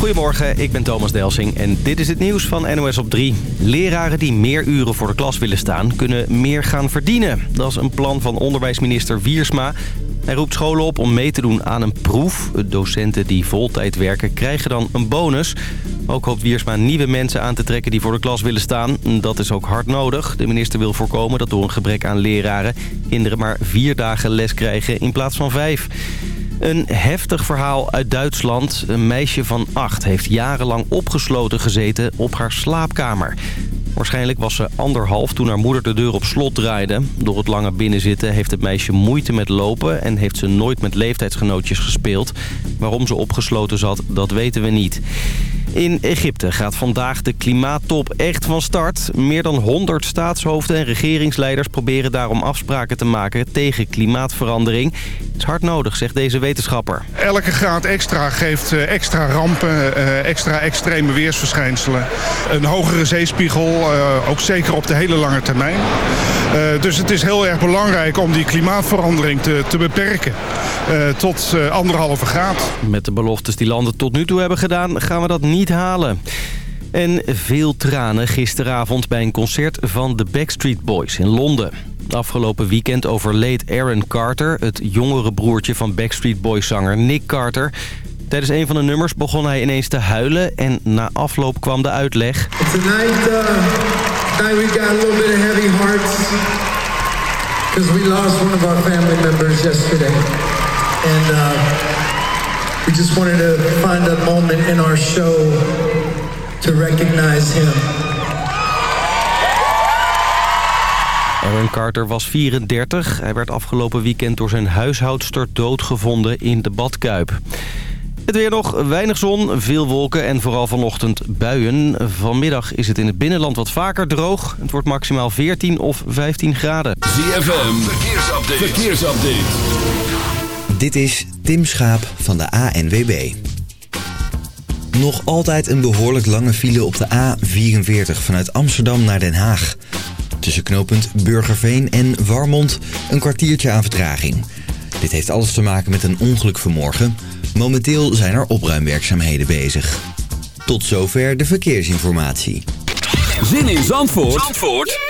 Goedemorgen, ik ben Thomas Delsing en dit is het nieuws van NOS op 3. Leraren die meer uren voor de klas willen staan, kunnen meer gaan verdienen. Dat is een plan van onderwijsminister Wiersma. Hij roept scholen op om mee te doen aan een proef. Docenten die voltijd werken krijgen dan een bonus. Ook hoopt Wiersma nieuwe mensen aan te trekken die voor de klas willen staan. Dat is ook hard nodig. De minister wil voorkomen dat door een gebrek aan leraren... kinderen maar vier dagen les krijgen in plaats van vijf. Een heftig verhaal uit Duitsland. Een meisje van acht heeft jarenlang opgesloten gezeten op haar slaapkamer. Waarschijnlijk was ze anderhalf toen haar moeder de deur op slot draaide. Door het lange binnenzitten heeft het meisje moeite met lopen... en heeft ze nooit met leeftijdsgenootjes gespeeld. Waarom ze opgesloten zat, dat weten we niet. In Egypte gaat vandaag de klimaattop echt van start. Meer dan 100 staatshoofden en regeringsleiders proberen daarom afspraken te maken tegen klimaatverandering. Het is hard nodig, zegt deze wetenschapper. Elke graad extra geeft eh, extra rampen, eh, extra extreme weersverschijnselen. Een hogere zeespiegel, eh, ook zeker op de hele lange termijn. Dus het is heel erg belangrijk om die klimaatverandering te, te beperken tot anderhalve graad. Met de beloftes die landen tot nu toe hebben gedaan, gaan we dat niet halen. En veel tranen gisteravond bij een concert van de Backstreet Boys in Londen. Afgelopen weekend overleed Aaron Carter, het jongere broertje van Backstreet Boys zanger Nick Carter. Tijdens een van de nummers begon hij ineens te huilen en na afloop kwam de uitleg. Tonight, uh, we got a little bit of heavy hearts. Because we lost one of our family members yesterday. Uh, we just wanted to find a moment in our show to recognize him. Aaron Carter was 34. Hij werd afgelopen weekend door zijn huishoudster doodgevonden in de badkuip. Het weer nog, weinig zon, veel wolken en vooral vanochtend buien. Vanmiddag is het in het binnenland wat vaker droog. Het wordt maximaal 14 of 15 graden. ZFM, verkeersupdate. verkeersupdate. Dit is Tim Schaap van de ANWB. Nog altijd een behoorlijk lange file op de A44 vanuit Amsterdam naar Den Haag. Tussen knooppunt Burgerveen en Warmond een kwartiertje aan vertraging. Dit heeft alles te maken met een ongeluk vanmorgen. Momenteel zijn er opruimwerkzaamheden bezig. Tot zover de verkeersinformatie. Zin in Zandvoort, Zandvoort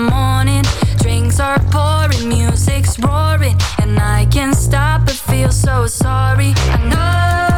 music's roaring, and I can't stop but feel so sorry. I know.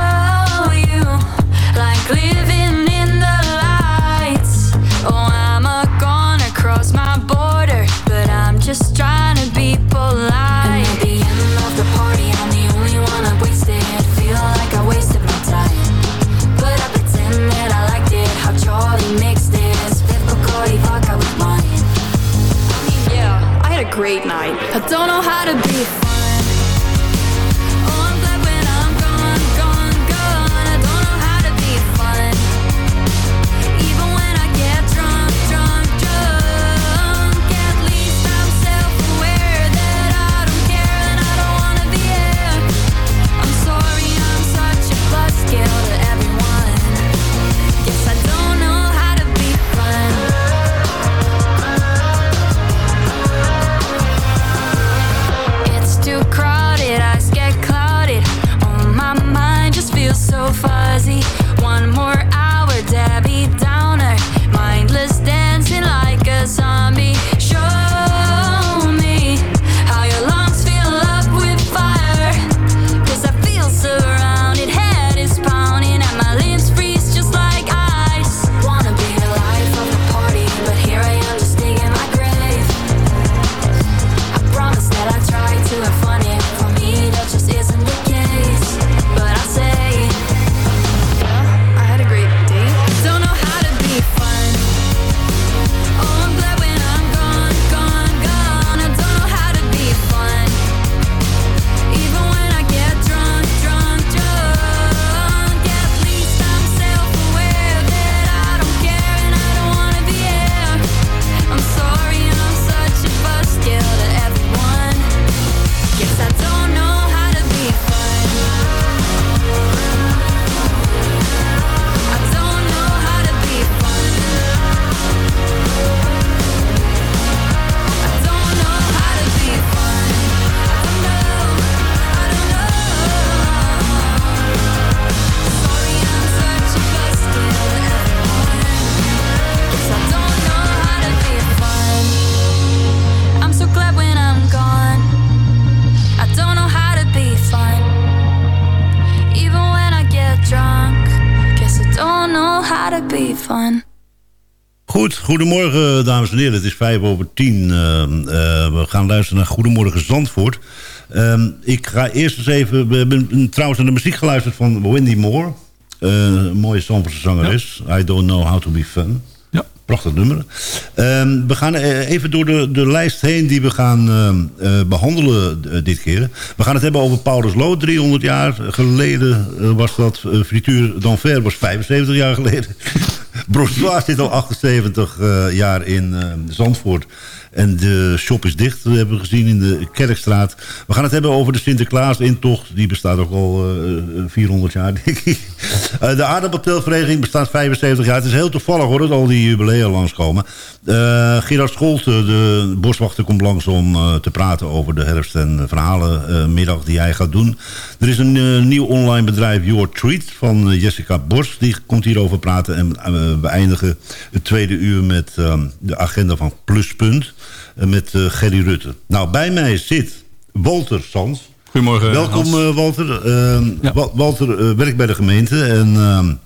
Goed, goedemorgen dames en heren. Het is vijf over tien. Eh, eh, we gaan luisteren naar Goedemorgen Zandvoort. Ehm, ik ga eerst eens even... We hebben trouwens naar de muziek geluisterd van Wendy Moore. Eh, een mooie Zandvoortse zangeres. I don't know how to be fun. Ja. Prachtig nummer. Ehm, we gaan eh, even door de, de lijst heen die we gaan ehm, eh, behandelen eh, dit keer. We gaan het hebben over Paulus Lood. 300 jaar geleden was dat. Uh, Frituur d'Anver was 75 jaar geleden. Brossois zit al 78 eh, jaar in eh, Zandvoort. En de shop is dicht, we hebben gezien in de Kerkstraat. We gaan het hebben over de Sinterklaas-intocht. Die bestaat ook al eh, 400 jaar, denk ik. Eh, de aardappeltelvereniging bestaat 75 jaar. Het is heel toevallig hoor, dat al die jubilea langskomen. Eh Gerard Scholte, de boswachter, komt langs om eh, te praten over de herfst- en verhalenmiddag die hij gaat doen. Er is een eh, nieuw online bedrijf, Your Treat, van eh, Jessica Bos. Die komt hierover praten. En eh, we eindigen het tweede uur met eh, de agenda van Pluspunt. eh, met eh, Gerry Rutte. Nou, bij mij zit Walter Sans. Goedemorgen. Welkom Hans. eh, Walter. Ehm, Ja. Walter eh, werkt bij de gemeente en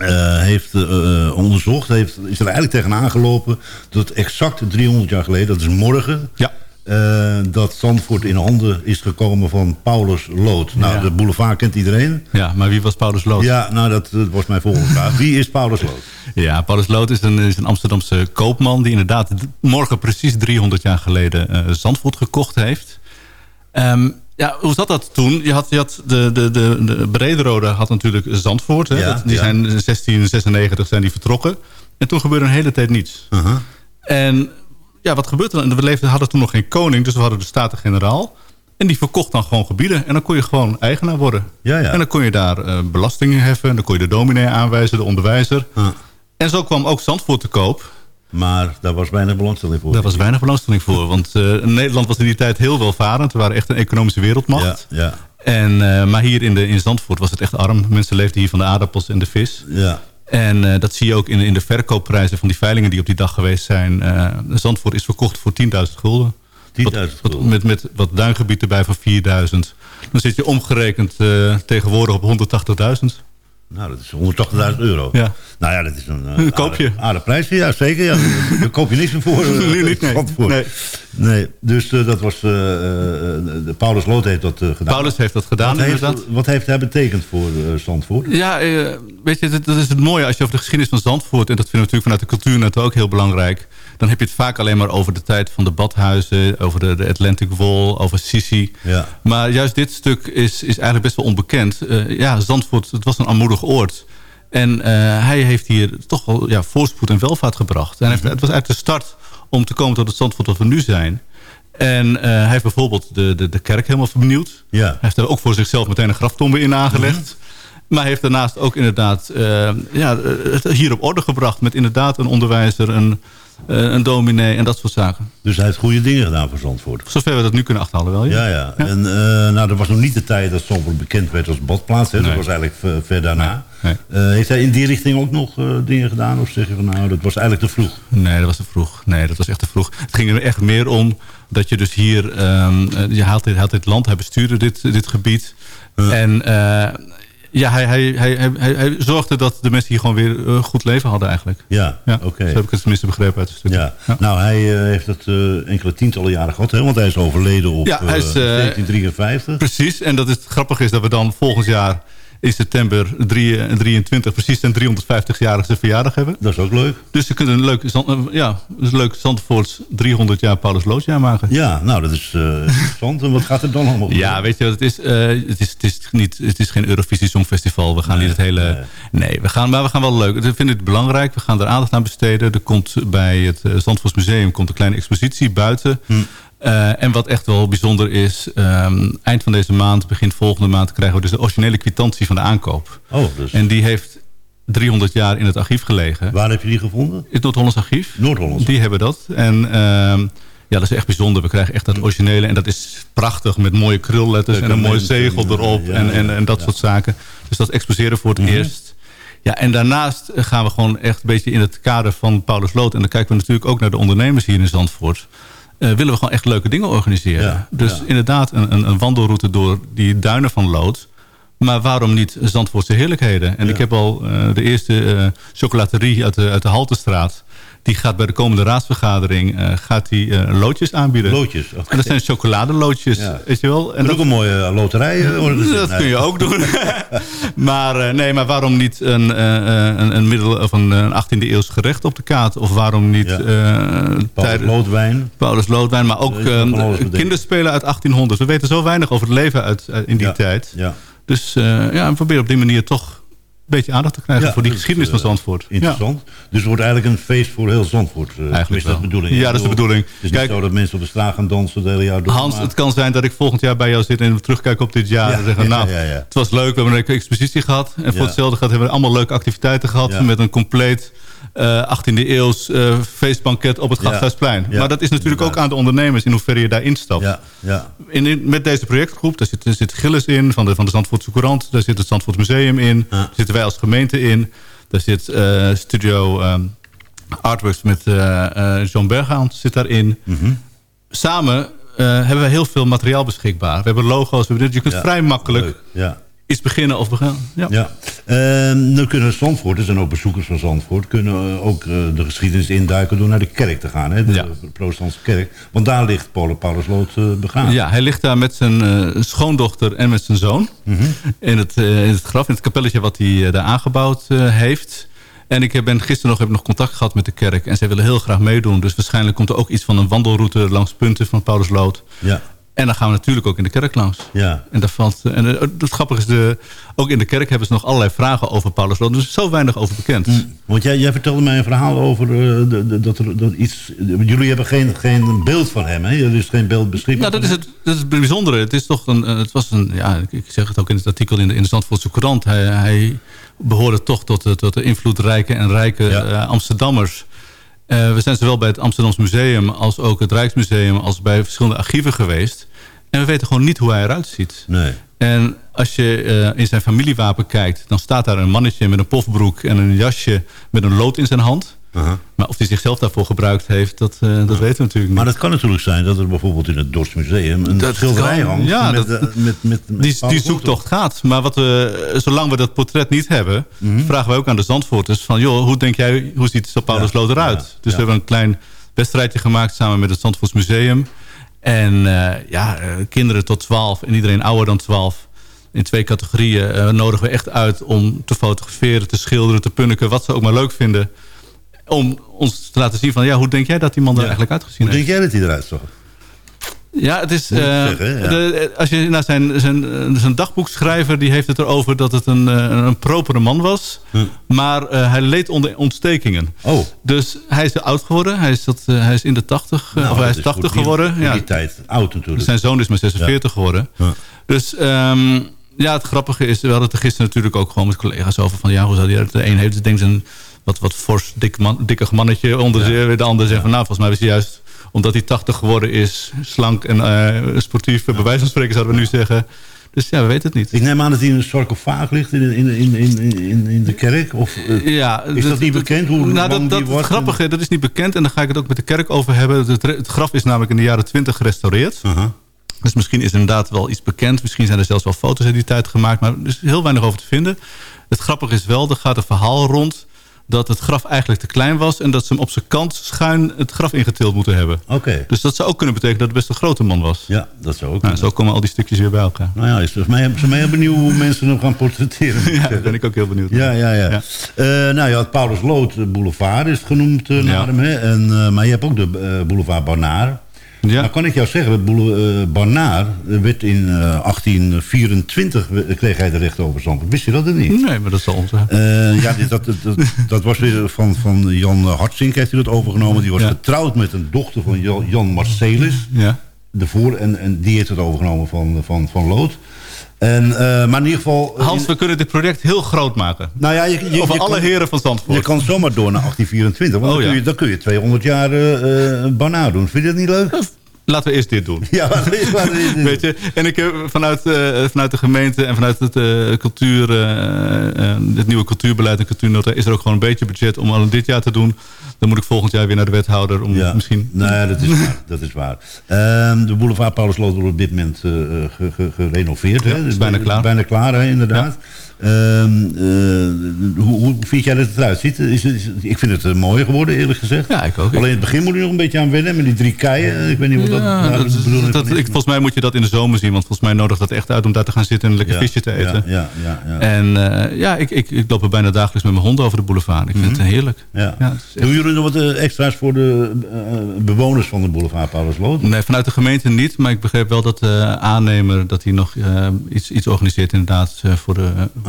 eh, heeft eh, eh, onderzocht, heeft, is er eigenlijk tegenaan gelopen dat exact 300 jaar geleden, dat is morgen, Ja. dat Zandvoort in handen is gekomen van Paulus Lood. Nou, Ja. de boulevard kent iedereen. ja, maar wie was Paulus Lood? Ja, nou, dat, dat was mijn volgende vraag. Wie is Paulus Lood? Ja, Paulus Lood is een, is een Amsterdamse koopman... die inderdaad morgen precies 300 jaar geleden Zandvoort gekocht heeft. Ehm, ja, hoe zat dat toen? Je had, je had de, de, de, de Brederode had natuurlijk Zandvoort. Hè? Ja, die ja. zijn in 1696 zijn die vertrokken. En toen gebeurde een hele tijd niets. Uh-huh. En ja, wat gebeurde er? We leefden, hadden toen nog geen koning, dus we hadden de Staten-Generaal. En die verkocht dan gewoon gebieden. En dan kon je gewoon eigenaar worden. Ja, ja. En dan kon je daar eh, belastingen heffen. En dan kon je de dominee aanwijzen, de onderwijzer. Ah, En zo kwam ook Zandvoort te koop. Maar daar was weinig belangstelling voor. Daar was weinig belangstelling voor. Want eh, Nederland was in die tijd heel welvarend. We waren echt een economische ja, wereldmacht. ja, En, eh, maar hier in, de, in Zandvoort was het echt arm. Mensen leefden hier van de aardappels en de vis. ja. En eh, dat zie je ook in, in de verkoopprijzen van die veilingen die op die dag geweest zijn. Zandvoort is verkocht voor 10.000 gulden. 10.000 Wat- wat- gulden. Met, met wat duingebied erbij van 4.000. Dan zit je omgerekend tegenwoordig op 180.000. Nou, dat is 180.000 euro. Ja. Nou ja, dat is een, Een koopje. aardig- aardig prijsje, ja, zeker. Ja. Daar koop je niks meer voor. eh, nee. Zandvoort. Nee. Nee, dus eh, dat was... de Paulus Lood heeft dat gedaan. Paulus heeft dat gedaan wat heeft, wat heeft hij betekend voor Zandvoort? Ja, weet je, dat, dat is het mooie als je over de geschiedenis van Zandvoort... en dat vinden we natuurlijk vanuit de cultuur net ook heel belangrijk... dan heb je het vaak alleen maar over de tijd van de badhuizen... over de, de Atlantic Wall, over Sisi. Ja. Maar juist dit stuk is, is eigenlijk best wel onbekend. Eh, ja, Zandvoort, het was een armoedig oord. En eh, hij heeft hier toch wel ja, voorspoed en welvaart gebracht. En heeft, het was eigenlijk de start om te komen tot het Zandvoort wat we nu zijn... En eh, hij heeft bijvoorbeeld de, de, de kerk helemaal vernieuwd. Ja. Hij heeft er ook voor zichzelf meteen een graftombe in aangelegd. Maar hij heeft daarnaast ook inderdaad ja, het hier op orde gebracht... met inderdaad een onderwijzer, een, een dominee en dat soort zaken. Dus hij heeft goede dingen gedaan voor Zandvoort. Zover we dat nu kunnen achterhalen wel, ja. Ja, ja. En eh, nou, dat was nog niet de tijd dat Zandvoort bekend werd als badplaats. Hè. Dat was eigenlijk ver, ver daarna. Nee, Eh, heeft hij in die richting ook nog eh, dingen gedaan? Of zeg je van nou, dat was eigenlijk te vroeg? Nee, dat was te vroeg. Nee, dat was echt te vroeg. Het ging er echt meer om dat je dus hier... ehm, eh, je haalt dit, haalt dit land, hij bestuurde dit, dit gebied. En eh, ja, hij, hij, hij, hij, zorgde dat de mensen hier gewoon weer een goed leven hadden eigenlijk. Ja, Ja, oké. zo heb ik het tenminste begrepen uit het stuk. Ja. Nou, hij eh, heeft het eh, enkele tientallen jaren gehad, hè? want hij is overleden op Ja, hij is, eh, eh, 1953. Precies, en dat is het grappige is dat we dan volgend jaar in september 3 23 precies zijn 350-jarige verjaardag hebben. Dat is ook leuk. Dus we kunnen een leuk, eh, ja, een leuk Zandvoorts 300 jaar Paulus Loosjaar maken. Ja, nou, dat is eh, interessant. En wat gaat er dan allemaal gebeuren? Ja, weet je wat het is? Eh, het is, het is, niet, het is geen Eurovisie Songfestival. We gaan Nee, niet het hele... Nee, we gaan, maar we gaan wel leuk. We vinden het belangrijk. We gaan er aandacht aan besteden. Er komt bij het eh, Zandvoorts Museum komt een kleine expositie buiten. Hm. Eh, en wat echt wel bijzonder is... ehm, eind van deze maand, begin volgende maand... krijgen we dus de originele kwitantie van de aankoop. Oh, dus En die heeft 300 jaar in het archief gelegen. waar heb je die gevonden? In het Noord-Hollands archief. Noord-Hollands. Die hebben dat. En ehm, ja, dat is echt bijzonder. We krijgen echt dat originele. En dat is prachtig met mooie krulletters en een mooi zegel en, eh, erop. ja, en, en, en dat ja. soort zaken. Dus dat exposeren voor het eerst. Ja, en daarnaast gaan we gewoon echt een beetje in het kader van Paulus Lood. En dan kijken we natuurlijk ook naar de ondernemers hier in Zandvoort. Eh, willen we gewoon echt leuke dingen organiseren. Ja, dus inderdaad een, een, een wandelroute door die duinen van Lood. Maar waarom niet Zandvoortse heerlijkheden? En ik heb al eh, de eerste eh, chocolaterie uit de, uit de Haltestraat die gaat bij de komende raadsvergadering uh, gaat die, uh, loodjes aanbieden. Loodjes? Okay. En dat zijn chocoladeloodjes, ja. weet je wel. En dat, ook een mooie uh, loterij. dat kun je ook doen. maar, nee, maar waarom niet een, een, een, middel, of een, een 18e eeuws gerecht op de kaart? Of waarom niet... Ja. Paulus Loodwijn. Paulus Loodwijn, maar ook kinderspelen uit 1800. We weten zo weinig over het leven uit, in die ja. tijd. Ja. Dus ja, we proberen op die manier toch beetje aandacht te krijgen ja, voor die geschiedenis uh, van Zandvoort. Interessant. Ja. Dus het wordt eigenlijk een feest voor heel Zandvoort. Uh, eigenlijk is dat de bedoeling? Ja, dat is de bedoeling. Het is Kijk, niet zo dat mensen op de straat gaan dansen het hele jaar door. Hans, maar... het kan zijn dat ik volgend jaar bij jou zit en we terugkijken op dit jaar. Ja, en zeggen, ja, nou, ja, het was leuk, we hebben een expositie gehad. En voor hetzelfde gaat hebben we allemaal leuke activiteiten gehad. Met een compleet uh, 18e eeuws uh, feestbanket op het Gasthuisplein. Maar dat is natuurlijk ook aan de ondernemers in hoeverre je daar instapt. Ja, ja. In, in, met deze projectgroep, daar zit, zit Gilles in van de, van de Zandvoortse Courant. Daar zit het Zandvoort Museum in. Daar zitten wij als gemeente in. Daar zit uh, studio um, Artworks met John Berghout zit daarin. Mm -hmm. Samen hebben we heel veel materiaal beschikbaar. We hebben logo's, we hebben dit. Je kunt vrij makkelijk leuk, ja. Iets beginnen of beginnen. Ja. ja. Ehm, nu kunnen Zandvoort, er zijn ook bezoekers van Zandvoort... kunnen ook de geschiedenis induiken door naar de kerk te gaan. Hè? De Ja. protestantse kerk. Want daar ligt Paul Paulus Lood begraven. Ja, hij ligt daar met zijn uh, schoondochter en met zijn zoon. Mhm. in, het, in het graf, in het kapelletje wat hij daar aangebouwd heeft. En ik ben gisteren nog, heb nog contact gehad met de kerk. En zij willen heel graag meedoen. Dus waarschijnlijk komt er ook iets van een wandelroute langs punten van Paulus Lood. Ja. En dan gaan we natuurlijk ook in de kerk langs. Ja. En, daar valt, en het grappige is, de, ook in de kerk hebben ze nog allerlei vragen over Paulus. Dus er is zo weinig over bekend. Mm. Want jij, jij vertelde mij een verhaal over uh, de, de, dat er dat iets... Jullie hebben geen, geen beeld van hem, hè? Er is geen beeld beschikbaar. Nou, dat is het, dat is het bijzondere. Het is toch een... Het was een ja, ik zeg het ook in het artikel in de, in de Zandvoortse Courant. Hij, hij behoorde toch tot de, tot de invloedrijke en rijke Ja. uh, Amsterdammers. Uh, we zijn zowel bij het Amsterdams Museum als ook het Rijksmuseum... als bij verschillende archieven geweest. En we weten gewoon niet hoe hij eruit ziet. Nee. En als je uh, in zijn familiewapen kijkt... dan staat daar een mannetje met een pofbroek en een jasje met een lood in zijn hand. Uh -huh. Maar of hij zichzelf daarvoor gebruikt heeft, dat, uh, dat weten we natuurlijk niet. Maar dat kan natuurlijk zijn dat er bijvoorbeeld in het Dorpsmuseum... een Dat schilderij kan, hangt ja, met, dat- uh, met, met, met die, zoektocht gaat. Maar wat we, zolang we dat portret niet hebben... Mhm. vragen wij ook aan de Zandvoorters van... joh, hoe denk jij, hoe ziet Sint Paulus Lood eruit? ja, dus ja. we hebben een klein wedstrijdje gemaakt... samen met het Zandvoorts Museum. En eh, ja, eh, kinderen tot 12 en iedereen ouder dan 12... in twee categorieën eh, nodigen we echt uit... om te fotograferen, te schilderen, te punniken... wat ze ook maar leuk vinden... om ons te laten zien van... ja, hoe denk jij dat die man er Ja. eigenlijk uitgezien Hoe heeft? denk jij dat hij eruit zag? Ja, het is. Eh, zeggen, ja. de- als je naar zijn, zijn, zijn dagboekschrijver, die heeft het erover dat het een, eh, een propere man was. Hm. Maar eh, hij leed onder ontstekingen. Oh, Dus hij is oud geworden. Hij is, dat, eh, hij is in de 80, nou, of hij is voor 80 die- geworden. voor Ja, die tijd oud natuurlijk. zijn zoon is maar 46 geworden. Ja. Dus ehm, ja, het grappige is, we hadden het er gisteren natuurlijk ook gewoon met collega's over van ja, hoe zou die er? De een heeft denk ik een wat, wat fors, dik man, dikkig mannetje onder zich. De ander zegt van nou, volgens mij was hij juist omdat hij 80 geworden is, slank en eh, sportief, bij wijze van spreken zouden we nu zeggen. Dus ja, we weten het niet. Ik neem aan dat hij in een sarcofaag ligt in, in, in, in, in, in de kerk. Of, eh, Ja, Is dat niet bekend, hoe nou, dat, die dat? Het grappige, dat is niet bekend. En daar ga ik het ook met de kerk over hebben. Het, het graf is namelijk in de jaren 20 gerestaureerd. aha. Dus misschien is er inderdaad wel iets bekend. Misschien zijn er zelfs wel foto's uit die tijd gemaakt. Maar er is heel weinig over te vinden. Het grappige is wel, er gaat een verhaal rond... dat het graf eigenlijk te klein was... en dat ze hem op zijn kant schuin het graf ingetild moeten hebben. Oké, Dus dat zou ook kunnen betekenen dat het best een grote man was. ja, dat zou ook Nou, zo komen al die stukjes weer bij elkaar. Nou ja, is volgens mij, zijn mij heel benieuwd hoe mensen hem gaan portretteren. Ja, daar ben ik ook heel benieuwd. Ja, ja, ja. Ja. Eh, nou ja, het Paulus Lood Boulevard is genoemd eh, naar Ja. hem. Hè? En, eh, maar je hebt ook de eh, Boulevard Barnaar. Ja. Nou kan ik jou zeggen, eh, Barnaar werd in eh, 1824 we- kreeg hij de recht over Zandvoort. Wist je dat of niet? Nee, maar dat zal onze... Eh, ja, dit- dat, dat, was weer van, van Jan Hartzink heeft hij dat overgenomen. Die was Ja. getrouwd met een dochter van Jan, Jan Marcelis. Ja. De voor, en, en die heeft het overgenomen van, van, van Lood. En, eh, maar in ieder geval... Hans, in- we kunnen dit project heel groot maken. nou ja, je, je, Over je alle kan, heren van Zandvoort. je kan zomaar door naar 1824. Want Oh, dan, kun ja. je, dan kun je 200 jaar eh eh, Barnaar doen. Vind je dat niet leuk? Laten we eerst dit doen. Ja, laten we eerst- dit Weet je? En ik heb vanuit, eh, vanuit de gemeente en vanuit het, eh, cultuur, eh, eh, het nieuwe cultuurbeleid en cultuurnota... is er ook gewoon een beetje budget om al dit jaar te doen. Dan moet ik volgend jaar weer naar de wethouder om Ja. misschien... Nou dat is waar. Dat is waar. Ehm, de boulevard Paulusloot wordt op dit moment eh, ge- ge- gerenoveerd. hè? is bijna klaar. Bijna klaar, hè, inderdaad. Ehm, eh, hoe, hoe vind jij dat het eruit ziet? Is, het- is- ik vind het eh, mooi geworden, eerlijk gezegd. Ja, ik ook. Alleen in het begin moet je nog een beetje aan wennen met die drie keien. Ik weet niet wat dat... Ja, dat, dat bedoel ik dat- niet. ik, volgens mij moet je dat in de zomer zien. Want volgens mij nodig dat echt uit om daar te gaan zitten en een lekker Ja, visje te eten. Ja, ja, ja. ja. En eh, ja, ik, ik, ik loop er bijna dagelijks met mijn hond over de boulevard. Ik vind het heerlijk. Ja. Het Doen jullie nog wat extra's voor de bewoners van de boulevard Paulusloot? Nee, vanuit de gemeente niet. Maar ik begreep wel dat de aannemer dat hij nog iets, iets organiseert inderdaad voor, de,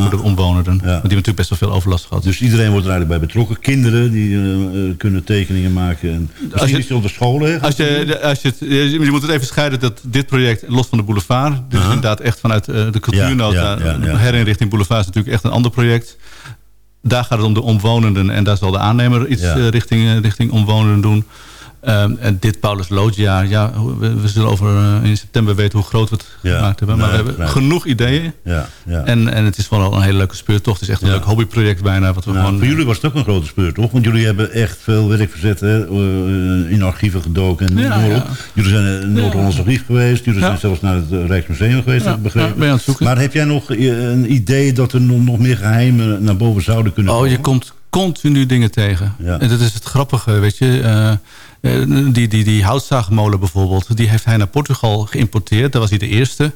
de omwonenden. Want die hebben natuurlijk best wel veel overlast gehad. Dus iedereen wordt er eigenlijk bij betrokken. Kinderen die eh, eh, kunnen tekeningen maken. En misschien je- is het op de scholen. hè? Als je, als je, het, je je moet het even scheiden dat dit project, los van de boulevard... dit is inderdaad echt vanuit eh, de cultuurnota... Herinrichting boulevard is natuurlijk echt een ander project. Daar gaat het om de omwonenden en daar zal de aannemer iets Ja. richting, richting omwonenden doen. Ehm, en dit Paulus Loodjaar, ja, we, we zullen over eh, in september weten hoe groot we het Ja, gemaakt hebben. Maar nee, we hebben genoeg ideeën. Ja, ja. En, en het is vooral een hele leuke speurtocht. Het is echt een leuk hobbyproject bijna. Wat we Nou, gewoon, voor jullie was het ook een grote speur, toch? Want jullie hebben echt veel werk verzet, hè? eh, in archieven gedoken en Ja. Jullie zijn in het Noord-Hollands archief geweest. Jullie zijn zelfs naar het eh, Rijksmuseum geweest, Ja, heb ik begrepen. ja, ben je aan het zoeken. Maar heb jij nog eh, een idee dat er nog meer geheimen naar boven zouden kunnen Oh, komen? je komt continu dingen tegen. Ja. En dat is het grappige, weet je. Eh, eh, die, die, die houtzaagmolen bijvoorbeeld, die heeft hij naar Portugal geïmporteerd. Daar was hij de eerste.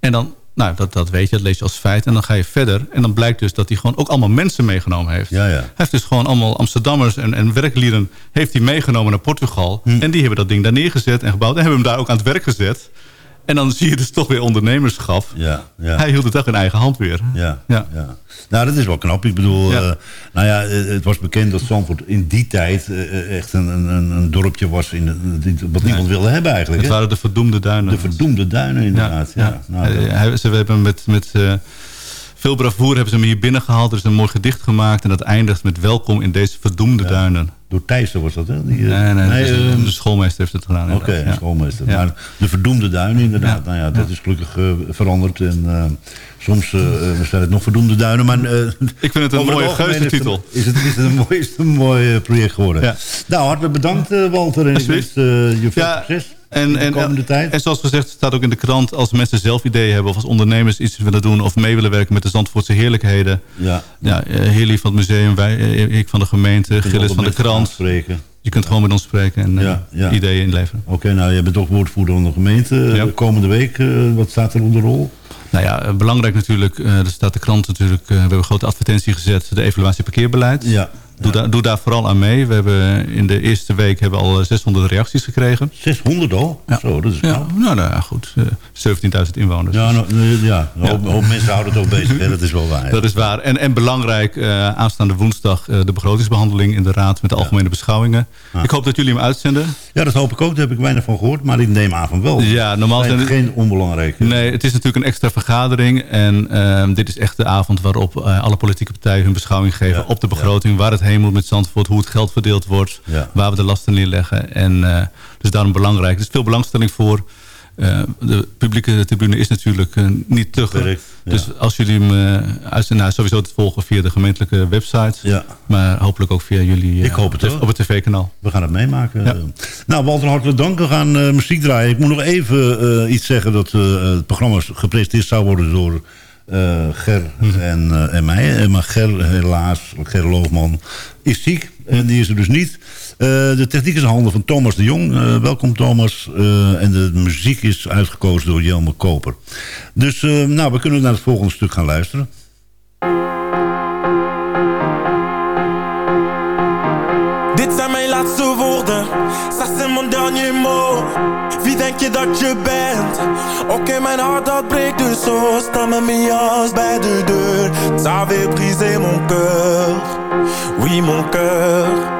En dan, nou, dat, dat weet je, dat lees je als feit. En dan ga je verder. En dan blijkt dus dat hij gewoon ook allemaal mensen meegenomen heeft. Ja, ja. Hij heeft dus gewoon allemaal Amsterdammers en, en werklieden... heeft hij meegenomen naar Portugal. Hm. En die hebben dat ding daar neergezet en gebouwd. En hebben hem daar ook aan het werk gezet. En dan zie je dus toch weer ondernemerschap. Ja, ja. Hij hield het toch in eigen hand weer. Ja, Ja. ja. Nou, dat is wel knap. Ik bedoel, Ja. eh, nou ja, eh, het was bekend dat Zandvoort in die tijd eh, echt een, een, een dorpje was in, wat niemand wilde hebben eigenlijk. Het waren de verdoemde duinen. De verdoemde duinen inderdaad. Ja, Nou, Hij- ze hebben met, met veel bravoure hebben ze hem hier binnengehaald. Er is een mooi gedicht gemaakt. En dat eindigt met welkom in deze verdoemde duinen. Door Thijssen was dat, hè? Die, eh, Nee, nee, dus, ehm, de schoolmeester heeft het gedaan. Oké, ja. schoolmeester. Ja. Maar de verdoemde duinen inderdaad. Ja. Nou ja, dat is gelukkig eh, veranderd. En eh, soms eh, eh, zijn het nog verdoemde duinen. Maar, Ik vind het een mooie geuze is het- titel. Is het, is het een mooi, is het een mooi project geworden. Ja. Nou, hartelijk bedankt Walter. En ik wens je veel Ja, succes En, de en, komende tijd. en zoals gezegd staat ook in de krant... als mensen zelf ideeën hebben of als ondernemers iets willen doen... of mee willen werken met de Zandvoortse heerlijkheden... ja. Ja, eh, Hilly van het museum, wij, eh, ik van de gemeente, Gilles van de krant. Spreken. Je kunt gewoon met ons spreken en eh, Ja, ja. ideeën inleveren. Oké, nou, je bent ook woordvoerder van de gemeente. Eh, Ja. Komende week, eh, wat staat er op de rol? Nou ja, eh, belangrijk natuurlijk, eh, er staat de krant natuurlijk... eh, we hebben een grote advertentie gezet, de evaluatie parkeerbeleid. Ja. Doe, daar, doe daar vooral aan mee. We hebben in de eerste week hebben we al eh, 600 reacties gekregen. 600 al? Ja. Zo, dat is Ja, nou, nou ja, goed. Eh, 17.000 inwoners. Ja, nou, ja. Een hoop, mensen houden het ook bezig. Hè? Dat is wel waar. ja. Dat is waar. En, en belangrijk, eh, aanstaande woensdag eh, de begrotingsbehandeling in de Raad met de algemene beschouwingen. Ik hoop dat jullie hem uitzenden. Ja, dat hoop ik ook. Daar heb ik weinig van gehoord. Maar ik neem aan van wel. Ja, normaal zijn het geen onbelangrijke. Nee, het is natuurlijk een extra vergadering. En ehm, dit is echt de avond waarop eh, alle politieke partijen hun beschouwing geven Ja, op de begroting. Waar het heen moet met Zandvoort, hoe het geld verdeeld wordt. Ja. Waar we de lasten neerleggen. En dus daarom belangrijk. Er is veel belangstelling voor. Uh, de publieke tribune is natuurlijk uh, niet te. Ja. Dus als jullie hem uh, uitzenden, nou, sowieso te volgen via de gemeentelijke website. Ja. Maar hopelijk ook via jullie Ik hoop het op het tv-kanaal. We gaan het meemaken. Ja. Nou, Walter, hartelijk dank. We gaan muziek draaien. Ik moet nog even iets zeggen dat het programma gepresenteerd zou worden door... Uh, Ger Mhm. en, uh, en mij. Maar Ger, helaas, Ger Loofman, is ziek. En die is er dus niet. Uh, de techniek is in handen van Thomas de Jong. welkom Thomas. en de muziek is uitgekozen door Jelme Koper. Dus nou, we kunnen naar het volgende stuk gaan luisteren. Dit zijn mijn laatste woorden, ça c'est mon dernier mot Wie denk je dat je bent? Oké, mijn hart dat breekt dus zo Sta met mijn jas bij de deur Ça avait brisé mon cœur Oui, mon cœur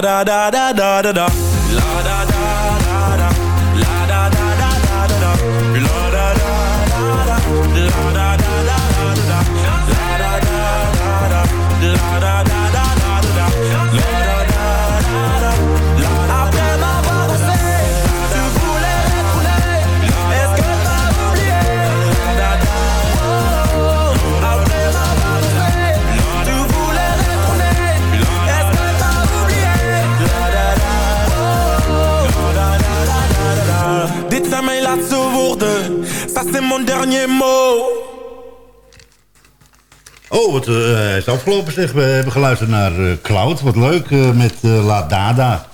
da da da da da da Oh, wat, eh, is afgelopen zeg. We hebben geluisterd naar eh, Cloud. Wat leuk, eh, met La Dada.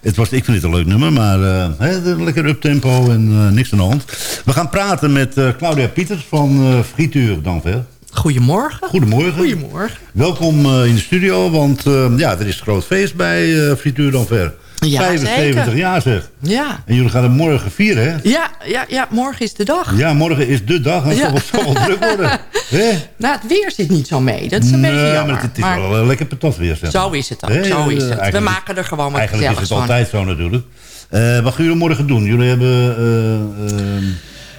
Het was, ik vind het een leuk nummer, maar hè, lekker uptempo en niks aan de hand. We gaan praten met Claudia Pieters van Frituur Danver. Goedemorgen. Goedemorgen. Goedemorgen. Welkom in de studio, want ja, er is een groot feest bij Frituur Danver. Ja, 75 zeker. jaar zeg. Ja. En jullie gaan het morgen vieren, hè? Ja, ja, ja, morgen is de dag. Ja, morgen is de dag. En het Ja. zal wel- druk worden. Hè? Nou, het weer zit niet zo mee. Dat is een beetje jammer. maar het, is Maar wel lekker patat weer. Zeg. zo is het ook. Hè, Zo is het. We maken er gewoon wat Eigenlijk is het van. altijd zo natuurlijk. Eh, wat gaan jullie morgen doen? Jullie hebben eh, eh,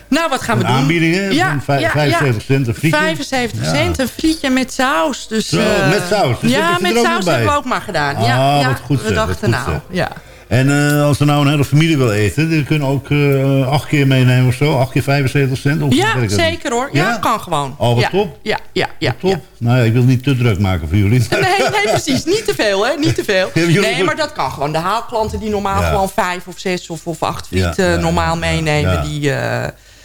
Nou, wat gaan we doen? aanbieding, hè? Van vij- 75 cent een frietje. 75 Ja. cent, een frietje met saus. Dus, Zo, eh, met saus. Dus ja, met saus hebben we ook maar gedaan. Ah, ja, ja, wat goed we wat dachten nou, zeg. ja. En eh, als er nou een hele familie wil eten, die kunnen ook eh, acht keer meenemen of zo. Acht keer 75 cent. Of Ja, zeker hoor. Ja, Ja? kan gewoon. Oh, wat ja. top. Ja, ja, ja. Top. Nou ja, ik wil niet te druk maken voor jullie. Nee, nee, precies. Niet te veel, hè? Niet te veel. Nee, maar dat kan gewoon. De haalklanten die normaal Ja. gewoon vijf of zes of, of acht friet Ja, ja, normaal meenemen, ja. die,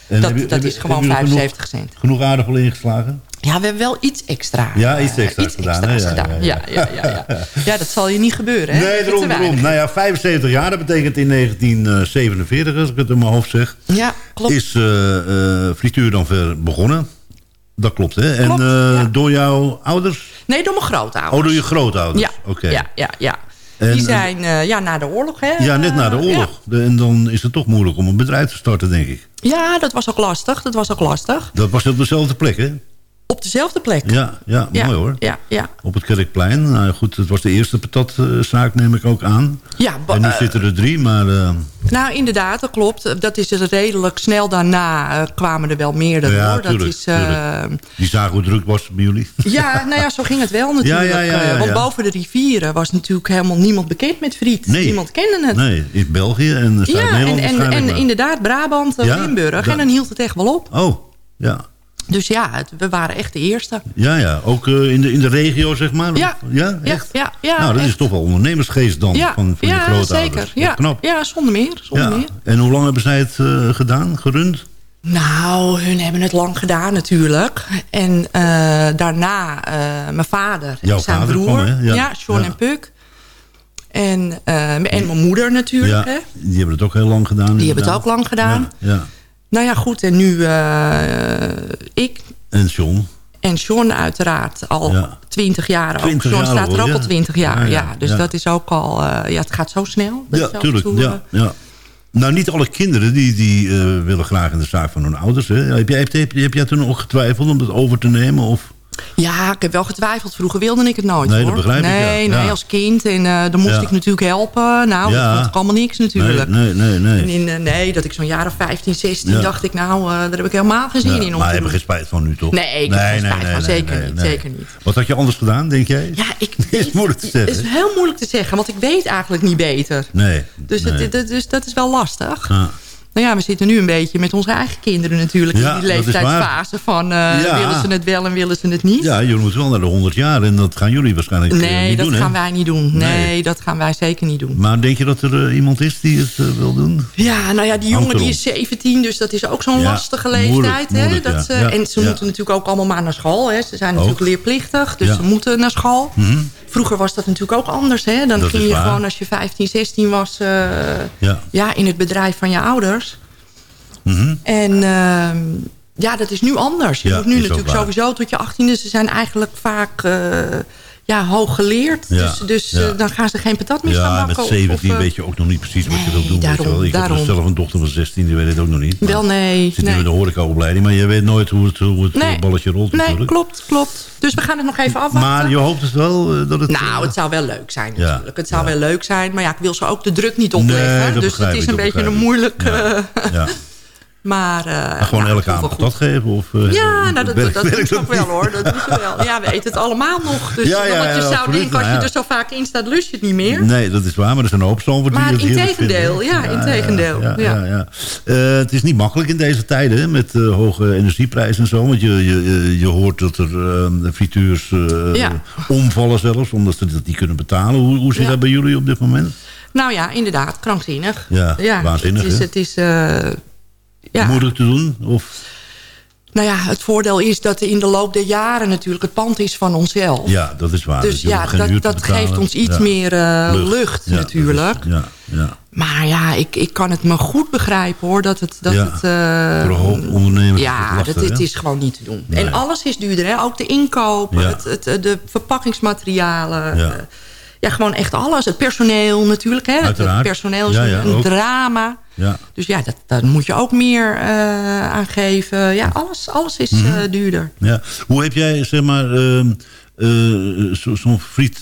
En dat, dat is gewoon hebben jullie 75 cent. Genoeg aardappel ingeslagen? Ja, we hebben wel iets extra. Ja, iets eh, extra's gedaan, hè? Ja, gedaan. ja, Ja, ja, ja, dat zal je niet gebeuren, hè? Nee, erom. weinig. Nou ja, 75 jaar, dat betekent in 1947, als ik het in mijn hoofd zeg... Ja, klopt. is eh eh, Frituur dan ver begonnen. Dat klopt, hè? En Klopt, eh, ja. door jouw ouders? Nee, door mijn grootouders. Oh, door je grootouders? Ja, Oké. ja, ja, ja. Die zijn eh, ja, na de oorlog, hè? Ja, net na de Eh, oorlog. En dan is het toch moeilijk om een bedrijf te starten, denk ik. Ja. ja, dat was ook lastig. Dat was ook lastig. Dat was op dezelfde plek, hè? Op dezelfde plek. Ja, ja, Ja, mooi hoor. Ja, ja. Op het Kerkplein. Nou goed, het was de eerste patatzaak, neem ik ook aan. ja En nu eh, zitten er drie, maar... eh, Nou, inderdaad, dat klopt. Dat is het redelijk snel daarna eh, kwamen er wel meerdere. Ja, hoor. Dat tuurlijk, is, die zagen hoe druk was bij jullie. ja, nou ja, zo ging het wel natuurlijk. Ja, ja, ja, ja, Want ja. boven de rivieren was natuurlijk helemaal niemand bekend met friet. Nee. Niemand kende het. Nee, in België en ja, Zuid-Nederland en, en, en inderdaad Brabant, Ja, Limburg. En dan hield het echt wel op. Oh, ja. Dus ja, het- we waren echt de eerste. Ja, ja. Ook eh, in, de, in de regio, zeg maar? Ja. Ja, echt? ja, ja, nou, dat is toch wel ondernemersgeest dan Ja, van, van je ja grootouders. zeker. Ja, knap. ja, zonder meer. Zonder Ja. meer. En hoe lang hebben zij het eh, gedaan, gerund? Nou, hun hebben het lang gedaan natuurlijk. En eh, daarna mijn vader Jouw en zijn vader broer. kwam? Ja. Ja, Sean en Puk. En, en mijn moeder natuurlijk. Ja, Hè? die hebben het ook heel lang gedaan. Die hebben het ook lang gedaan. Ja. Nou ja, goed. En nu eh, ik En John. en Sean uiteraard al Ja. 20 jaar. 20 ook. Sean staat er al, ook ja. al 20 jaar. Ja, Ja, ja, dus ja. dat is ook al... eh, ja, het gaat zo snel. Ja, tuurlijk. toe, Ja, ja. Nou, niet alle kinderen die, die eh, willen graag in de zaak van hun ouders. Hè? Heb, jij, heb, heb, heb jij toen ook getwijfeld om dat over te nemen? Of? Ja, ik heb wel getwijfeld. Vroeger wilde ik het nooit, Nee, dat hoor. begrijp ik, nee, ja. Nee, Ja. als kind. En eh, dan moest Ja. ik natuurlijk helpen. Nou, dat vond ik allemaal niks natuurlijk. Nee, nee, nee. En nee. in, eh, nee, dat ik zo'n jaar of 15, 16 Ja. dacht ik... nou, eh, daar heb ik helemaal geen zin in. Om maar je hebt er geen spijt van nu, toch? Nee, ik heb geen spijt van. Zeker niet, zeker niet. Wat had je anders gedaan, denk jij? Ja, ik is moeilijk te Het zeggen. is heel moeilijk te zeggen, want ik weet eigenlijk niet beter. Nee. Dus, nee. het- dus dat is wel lastig. Ja. Nou ja, we zitten nu een beetje met onze eigen kinderen natuurlijk... Ja, in die dat leeftijdsfase van eh, Ja. willen ze het wel en willen ze het niet. Ja, jullie moeten wel naar de 100 jaar en dat gaan jullie waarschijnlijk eh, nee, niet dat doen, hè? gaan wij niet doen. Nee, Nee. dat gaan wij zeker niet doen. Maar denk je dat er eh, iemand is die het wil doen? Ja, nou ja, die Hangt jongen die is 17, dus dat is ook zo'n Ja, lastige leeftijd. hè? dat ze, En ze moeten natuurlijk ook allemaal maar naar school. Hè? Ze zijn Ook. natuurlijk leerplichtig, dus ze moeten naar school. Mhm. Vroeger was dat natuurlijk ook anders. Hè? Dan Dat ging je waar. gewoon als je 15, 16 was... Ja. ja, in het bedrijf van je ouders. Mhm. En ehm, ja, dat is nu anders. Je Ja, moet nu natuurlijk sowieso tot je 18e. Ze zijn eigenlijk vaak eh, ja, hoog geleerd. Ja, Dus, dus ja. eh, dan gaan ze geen patat meer staan Ja, bakken. met of- 17 of, eh, weet je ook nog niet precies wat je wilt doen. weet daarom, je wel. Ik heb daarom. dus zelf een dochter van 16, die weet het ook nog niet. Wel, nee. Zit nu nee. in de horecaopleiding, maar je weet nooit hoe het, hoe het Nee. balletje rolt Nee, natuurlijk. klopt, klopt. Dus we gaan het nog even afwachten. Maar je hoopt het wel eh, dat het... Nou, het zou wel leuk zijn Ja, natuurlijk. Het zou wel leuk zijn. Maar ja, ik wil ze ook de druk niet Nee, opleggen. dus het is een beetje een begrijp ik. moeilijk... Ja. eh, maar, Maar gewoon nou, elke avond patat geven? Of, eh, Ja, nou, dat, werkt- dat, dat niet? wel hoor. Dat doen ze wel. Ja, we eten het allemaal nog. Dus Ja, ja, want je ja, zou denken, als nou je er zo vaak in staat, lust je het niet meer. Nee, dat is waar, maar er zijn een hoop zo'n Maar integendeel, vinden. ja, integendeel, Ja, ja. ja, ja. Eh, het is niet makkelijk in deze tijden met hoge energieprijzen en zo. Want je, je, je- hoort dat er eh, frituurs omvallen zelfs, omdat ze dat niet kunnen betalen. Hoe, hoe zit dat bij jullie op dit moment? Nou ja, inderdaad, krankzinnig. Ja, waanzinnig, Het is, het is ja. Moeilijk te doen? Of, Nou ja, het voordeel is dat in de loop der jaren natuurlijk het pand is van onszelf. ja, dat is waar. Dus je ja, hoeft geen dat- dat geeft ons iets Ja. meer, eh, lucht Ja, natuurlijk. is- ja, ja. Maar ja, ik, ik kan het me goed begrijpen hoor. Dat het, dat Ja, het, eh, Voor hoop ondernemers Ja, dat, het is gewoon niet te doen. Nee. En alles is duurder, hè? ook de inkoop, Ja. het, het, de verpakkingsmaterialen. Ja. gewoon echt alles. Het personeel natuurlijk. Hè? Het personeel is Ja, een, ja, een ook. drama. Ja. Dus ja, dat, daar moet je ook meer eh aan geven. Ja, alles, alles is Mhm. eh, duurder. Ja. Hoe heb jij, zeg maar, ehm, eh, zo- zo'n friet...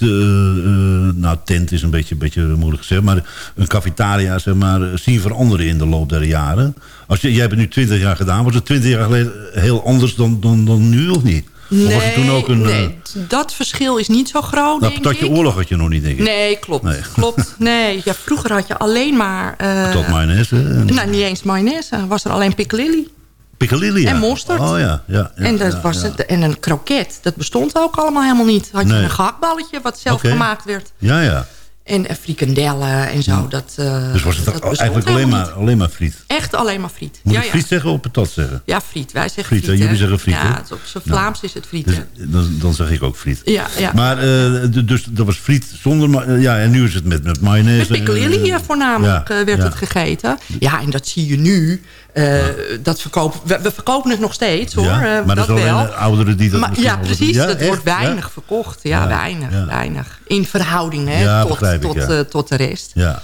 nou, tent is een beetje, beetje moeilijk gezegd... maar een cafetaria, zeg maar, zien veranderen in de loop der jaren? Als je, jij hebt het nu 20 jaar gedaan. Was het 20 jaar geleden heel anders dan, dan, dan nu, of niet? Was toen ook een... nee, eh, dat verschil is niet zo groot, nou, denk patatje ik. oorlog had je nog niet, denk ik. Nee, klopt. Nee. klopt. Nee, ja, vroeger had je alleen maar... eh, Tot mayonaise. En nou, niet eens mayonaise. Was er alleen piccalilli. piccalilli, ja. En mosterd. Oh ja, ja. ja, en, dat ja, was. Het, en een kroket. Dat bestond ook allemaal helemaal niet. Had je Nee. een gehaktballetje wat zelf gemaakt werd. Ja, ja. En eh, frikandellen en zo. Dat, eh, Dus was het dat eigenlijk alleen maar, alleen maar friet? Echt alleen maar friet. Moet ja, ik ja. friet zeggen of patat zeggen? Ja, friet. Wij zeggen Friet, friet. Jullie zeggen friet, Ja, het op zijn Vlaams is het friet. Dus, dan, dan zeg ik ook friet. Ja, ja. Maar eh, dus dat was friet zonder... Ja, en nu is het met, met mayonaise. Met piccalilli voornamelijk werd het gegeten. Ja, en dat zie je nu. Eh, dat verkopen, we, we verkopen het nog steeds hoor. Ja, eh, maar dat dat wel. de ouderen die dat Maar, ja, precies. Ja, het echt? wordt weinig Ja? verkocht. Ja, weinig, weinig. In verhouding hè, tot, ik, tot, eh, tot de rest. Ja,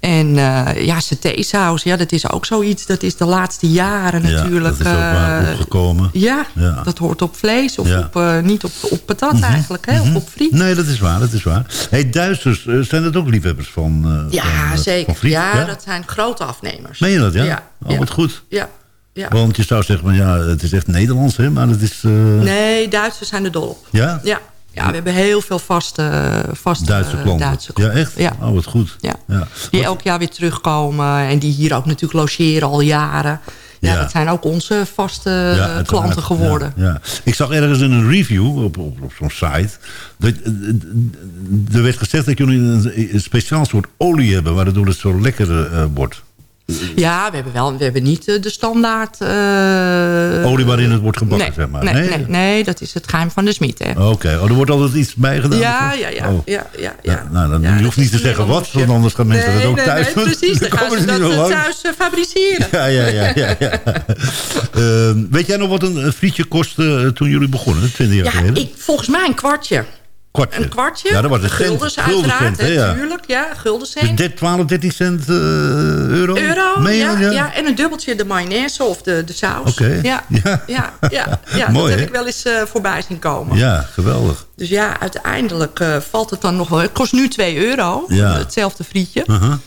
En eh ja, satésaus, ja, dat is ook zoiets. Dat is de laatste jaren ja, natuurlijk. dat is ook waar eh, opgekomen. ja, Ja. dat hoort op vlees of Ja. op, eh, niet op, op patat Mhm, eigenlijk, hè, of op friet. Nee, dat is waar, dat is waar. Hey, Duitsers, zijn dat ook liefhebbers van, Ja, van, zeker. van friet? ja, dat zijn grote afnemers. Meen je dat, ja? Ja, Oh, ja. wat goed. Ja, ja. Want je zou zeggen, van, ja, het is echt Nederlands, hè? Maar het is... Nee, Duitsers zijn er dol op. Ja? Ja, ja we hebben heel veel vaste, vaste Duitse klanten. Duitse Ja, echt? Ja. Oh, wat goed. Ja. Ja. Die elk jaar weer terugkomen. En die hier ook natuurlijk logeren al jaren. Ja, Ja. dat zijn ook onze vaste Ja, eh, klanten geworden. Ja. Ik zag ergens in een review op, op, op zo'n site... Dat, eh, eh, er werd gezegd dat jullie een, een speciaal soort olie hebben... waardoor het zo lekker eh, wordt. Ja, we hebben, wel, we hebben niet eh, de standaard... eh, Olie waarin het wordt gebakken, nee, zeg maar. Nee, nee? nee, dat is het geheim van de smid. Oké, oh, er wordt altijd iets bij gedaan? Ja, ja, ja, Oh. ja, ja, Ja, nou, dan, Ja, je hoeft niet te zeggen wat, want anders gaan mensen dat ook thuis nee, precies, dan, Dan gaan ze dat langs. thuis eh, fabriceren. Ja, ja, ja. ja, ja. Ehm, weet jij nog wat een, frietje kostte toen jullie begonnen, 20 jaar Ja, geleden? ik, volgens mij een kwartje. Kwartje. Een kwartje. Ja, dat was een Guldens cent. uiteraard, hè, ja. tuurlijk. Ja, guldencent. dit 12, 13 cent eh, euro? Euro, Meen je ja. En een dubbeltje de mayonaise of de, de saus. Oké. Ja, Ja. ja, ja, ja, Mooi, dat heb ik wel eens eh, voorbij zien komen. Ja, geweldig. Dus ja, uiteindelijk eh, valt het dan nog wel. Het kost nu 2 euro, hetzelfde frietje. Aha.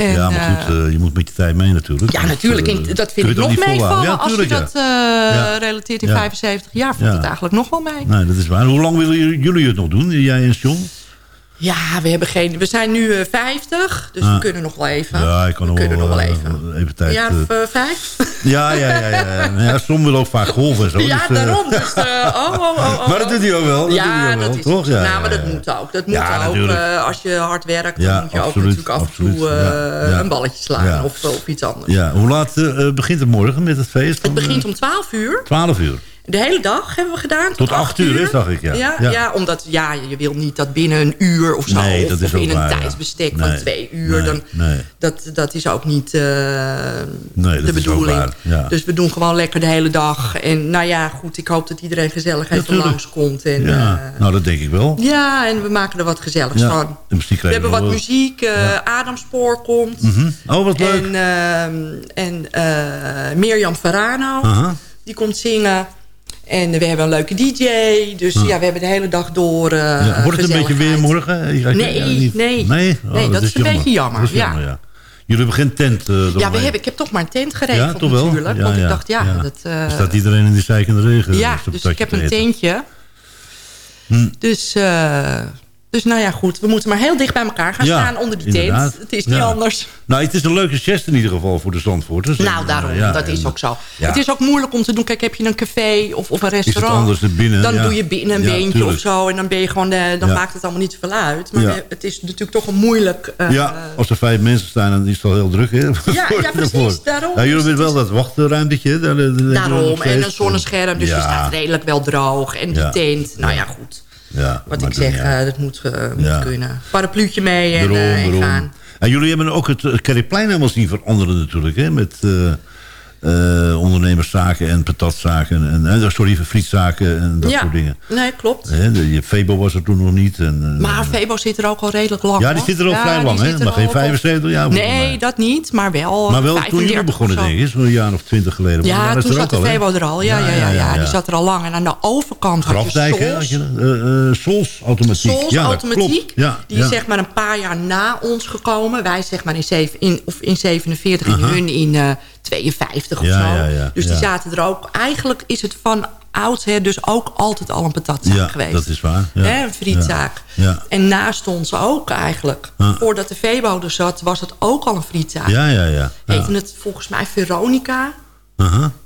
En, ja, maar eh, goed, eh, je moet met je tijd mee natuurlijk. ja, natuurlijk. eh, dat vind ik nog meevallen. Ja, Als je dat Ja. relateert in Ja. 75 jaar, Ja. het eigenlijk nog wel mee. Nee, dat is waar. Hoe lang willen jullie het nog doen, jij en John? Ja, we, hebben geen, we zijn nu eh 50, dus Ah. we kunnen nog wel even. Ja, ik kan we nog kunnen wel, nog wel eh, even. even tijd, Een jaar eh, of eh, vijf? Ja, ja, ja. ja. ja Som wil ook vaak golven en zo. ja, dus, daarom. Dus, eh, oh, oh, oh, oh, Maar dat doet hij ook wel. Dat ja, doet hij ook wel, dat is toch? Ja, Ja, nou, ja, maar dat ja. moet ook. Dat moet Ja, ook. als je hard werkt, dan Ja, moet je ook natuurlijk af en toe Ja, ja. een balletje slaan Ja. of, of iets anders. Ja, hoe laat begint het morgen met het feest? Het begint om 12 uur. 12 uur. De hele dag hebben we gedaan. Tot, Tot acht acht uur, zag ik, ja. Ja, Ja. ja. omdat ja, je wil niet dat binnen een uur of zo... Nee, of, dat is of in een waar, ja. tijdsbestek Nee, van twee uur. nee, dan. Dat, dat is ook niet eh, dat de is bedoeling. waar, ja. Dus we doen gewoon lekker de hele dag. En nou ja, goed, ik hoop dat iedereen gezellig even tuurlijk. langskomt. En, Ja, nou dat denk ik wel. eh, ja, en we maken er wat gezelligs Ja. van. En We hebben wat wel- muziek. eh Adamspoor komt. Mhm. Oh, wat leuk. En, ehm, en eh, Mirjam Ferrano, die komt zingen. En we hebben een leuke DJ. Dus ja, we hebben de hele dag door eh Ja, wordt het een beetje weer morgen? Nee, ja, niet- nee. Nee, Oh, Nee, dat is een beetje jammer, Dat is ja. jammer, ja. Jullie hebben geen tent uh, Ja, we hebben, ik heb toch maar een tent geregeld Ja, toch wel? natuurlijk. Ja, want ja, ik dacht, ja, dat... eh, Er staat iedereen in die zeikende regen. ja, dus dat ik heb een tentje. Hm. Dus, eh, dus nou ja, goed. We moeten maar heel dicht bij elkaar gaan Ja, staan onder de inderdaad. tent. Het is niet Ja. anders. Nou, het is een leuke chest in ieder geval voor de Zandvoorters. Nou, daarom. eh, ja, dat is ook zo. Het is ook moeilijk om te doen. Kijk, heb je een café of, of een restaurant... anders er binnen, dan doe je binnen een beentje of zo. En dan ben je gewoon... De, dan maakt het allemaal niet zoveel uit. Maar het is natuurlijk toch een moeilijk... eh, ja, als er vijf mensen staan, dan is het al heel druk. Hè? ja, precies, daarom. Jullie Dus hebben wel dat wachtruimtetje. Daar, daar- daar- Daarom. En een zonnescherm. Dus die staat redelijk wel droog. En die tent. Nou ja, goed. Ja, Wat ik zeg, eh, dat moet, eh, moet kunnen. Parapluutje mee en, Daarom, eh, en daarom. gaan. En jullie hebben ook het eh, Kerkplein helemaal zien veranderen natuurlijk. Hè? Met eh, eh, ondernemerszaken en patatzaken. En, eh, sorry, frietzaken en dat ja, soort dingen. nee, klopt. De, je Febo was er toen nog niet. En, eh, Maar Febo zit er ook al redelijk lang. ja, die zit er al Ja, vrij lang. Hè? Maar geen al- 75 jaar. Nee, dat niet. Maar wel Maar wel toen 35 jullie begonnen, denk ik. Zo'n jaar of twintig geleden. Ja, toen zat de? Febo er al. Ja, ja, ja, ja, Die zat er al lang. En aan de overkant had je Grafdijk? Sols. had je, eh, eh, Sols automatiek. Sols Automatiek. die is zeg maar een paar jaar na ons gekomen. Wij zeg maar in, of in 47 en hun in eh 52 of zo. ja, ja, dus die zaten er ook. Eigenlijk is het van oudsher dus ook altijd al een patatzaak Ja, geweest. dat is waar. Een frietzaak. En naast ons ook eigenlijk. Voordat de Febo er zat, was het ook al een frietzaak. Ja, ja, ja. ja. Heette het volgens mij Veronica.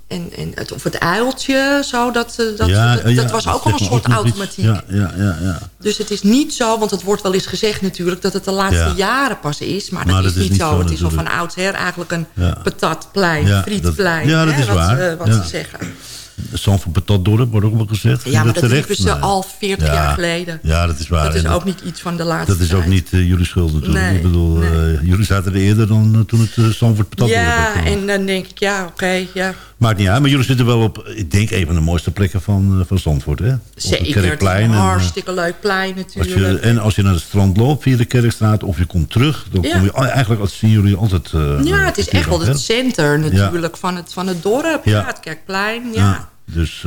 En, en het, of het uiltje, zo, dat, eh, dat, ja, dat, ja, was ook al een soort automatiek. Ja, ja, ja, ja. Dus het is niet zo, want het wordt wel eens gezegd natuurlijk... dat het de laatste Ja. jaren pas is. Maar, Maar dat, is, niet zo. Het is al van oudsher eigenlijk een patatplein, Ja, frietplein. ja, dat hè, is wat, waar. wat ze zeggen. Zandvoort Patatdorp wordt ook wel gezegd. Ja, maar dat riepen ze Nee. al 40 Ja. jaar geleden. Ja, dat is waar. Dat is En ook niet iets van de laatste Dat is ook tijd. niet eh, jullie schuld natuurlijk. Nee, ik bedoel, eh, jullie zaten er eerder dan eh, toen het Zandvoort Patatdorp Ja, werd. en dan denk ik, ja, oké, ja. Maakt niet uit, maar jullie zitten wel op, ik denk, een van de mooiste plekken van, eh, van Zandvoort. Hè? Zeker, het is Kerkplein. een En, eh, hartstikke leuk plein als natuurlijk. je, en als je naar het strand loopt via de Kerkstraat of je komt terug... dan Ja. kom je eigenlijk, als zien jullie altijd... eh, ja, het is echt wel het center natuurlijk van, het, van het dorp. Ja. Het Kerkplein, ja. Ja, dus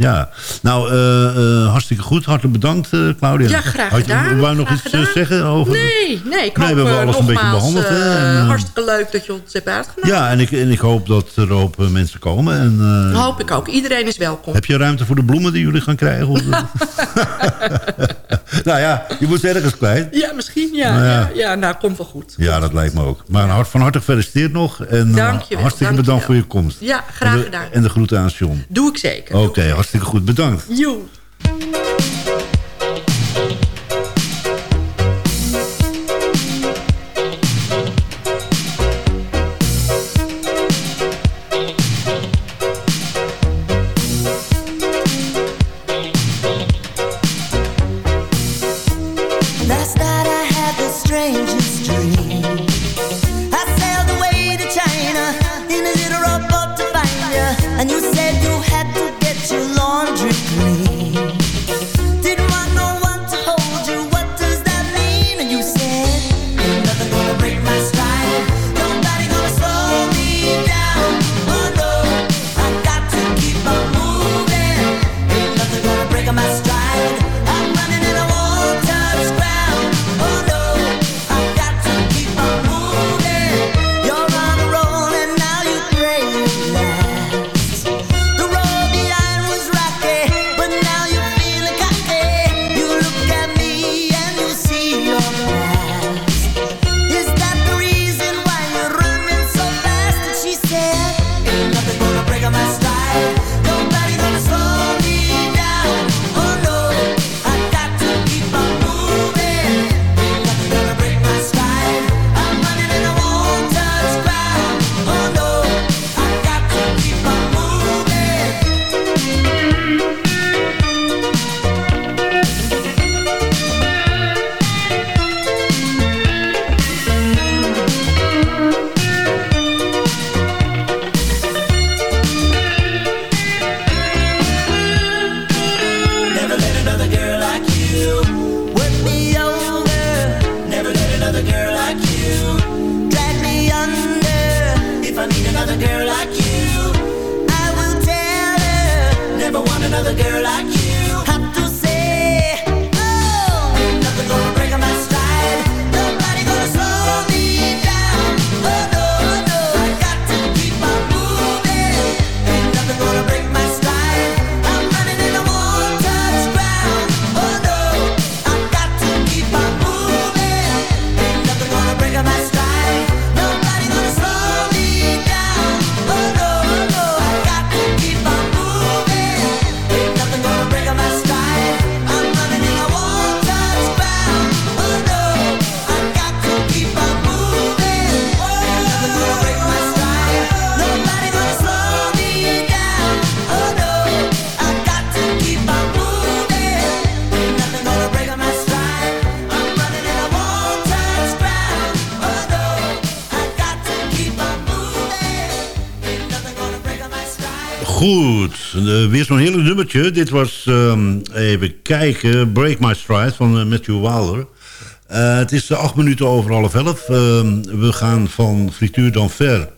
ja. Nou, eh, eh, hartstikke goed. Hartelijk bedankt, eh, Claudia. Ja, graag Had je- gedaan. Wou je nog iets gedaan. zeggen over... Nee, nee, ik Nee, hoop we hebben alles een beetje behandeld, eh, en, eh, hartstikke leuk dat je ons hebt uitgenodigd. Ja, en ik, en ik hoop dat er eh, mensen komen. En, hoop ik ook. Iedereen is welkom. Heb je ruimte voor de bloemen die jullie gaan krijgen? Of- nou ja, je moet ergens kwijt. Ja, misschien ja. Nou ja. ja. ja. nou, komt wel goed. Ja, dat lijkt me ook. Maar hart, van harte gefeliciteerd nog. En hartstikke bedankt voor je komst. Ja, graag En de- gedaan. En de groeten aan John. Doe ik zeker. Oké, hartstikke goed. Bedankt. Joe. Goed, eh, weer zo'n hele nummertje. Dit was, ehm, even kijken, Break My Stride van eh, Matthew Wilder. Eh, het is acht minuten over half elf. Ehm, we gaan van Frituur dan ver.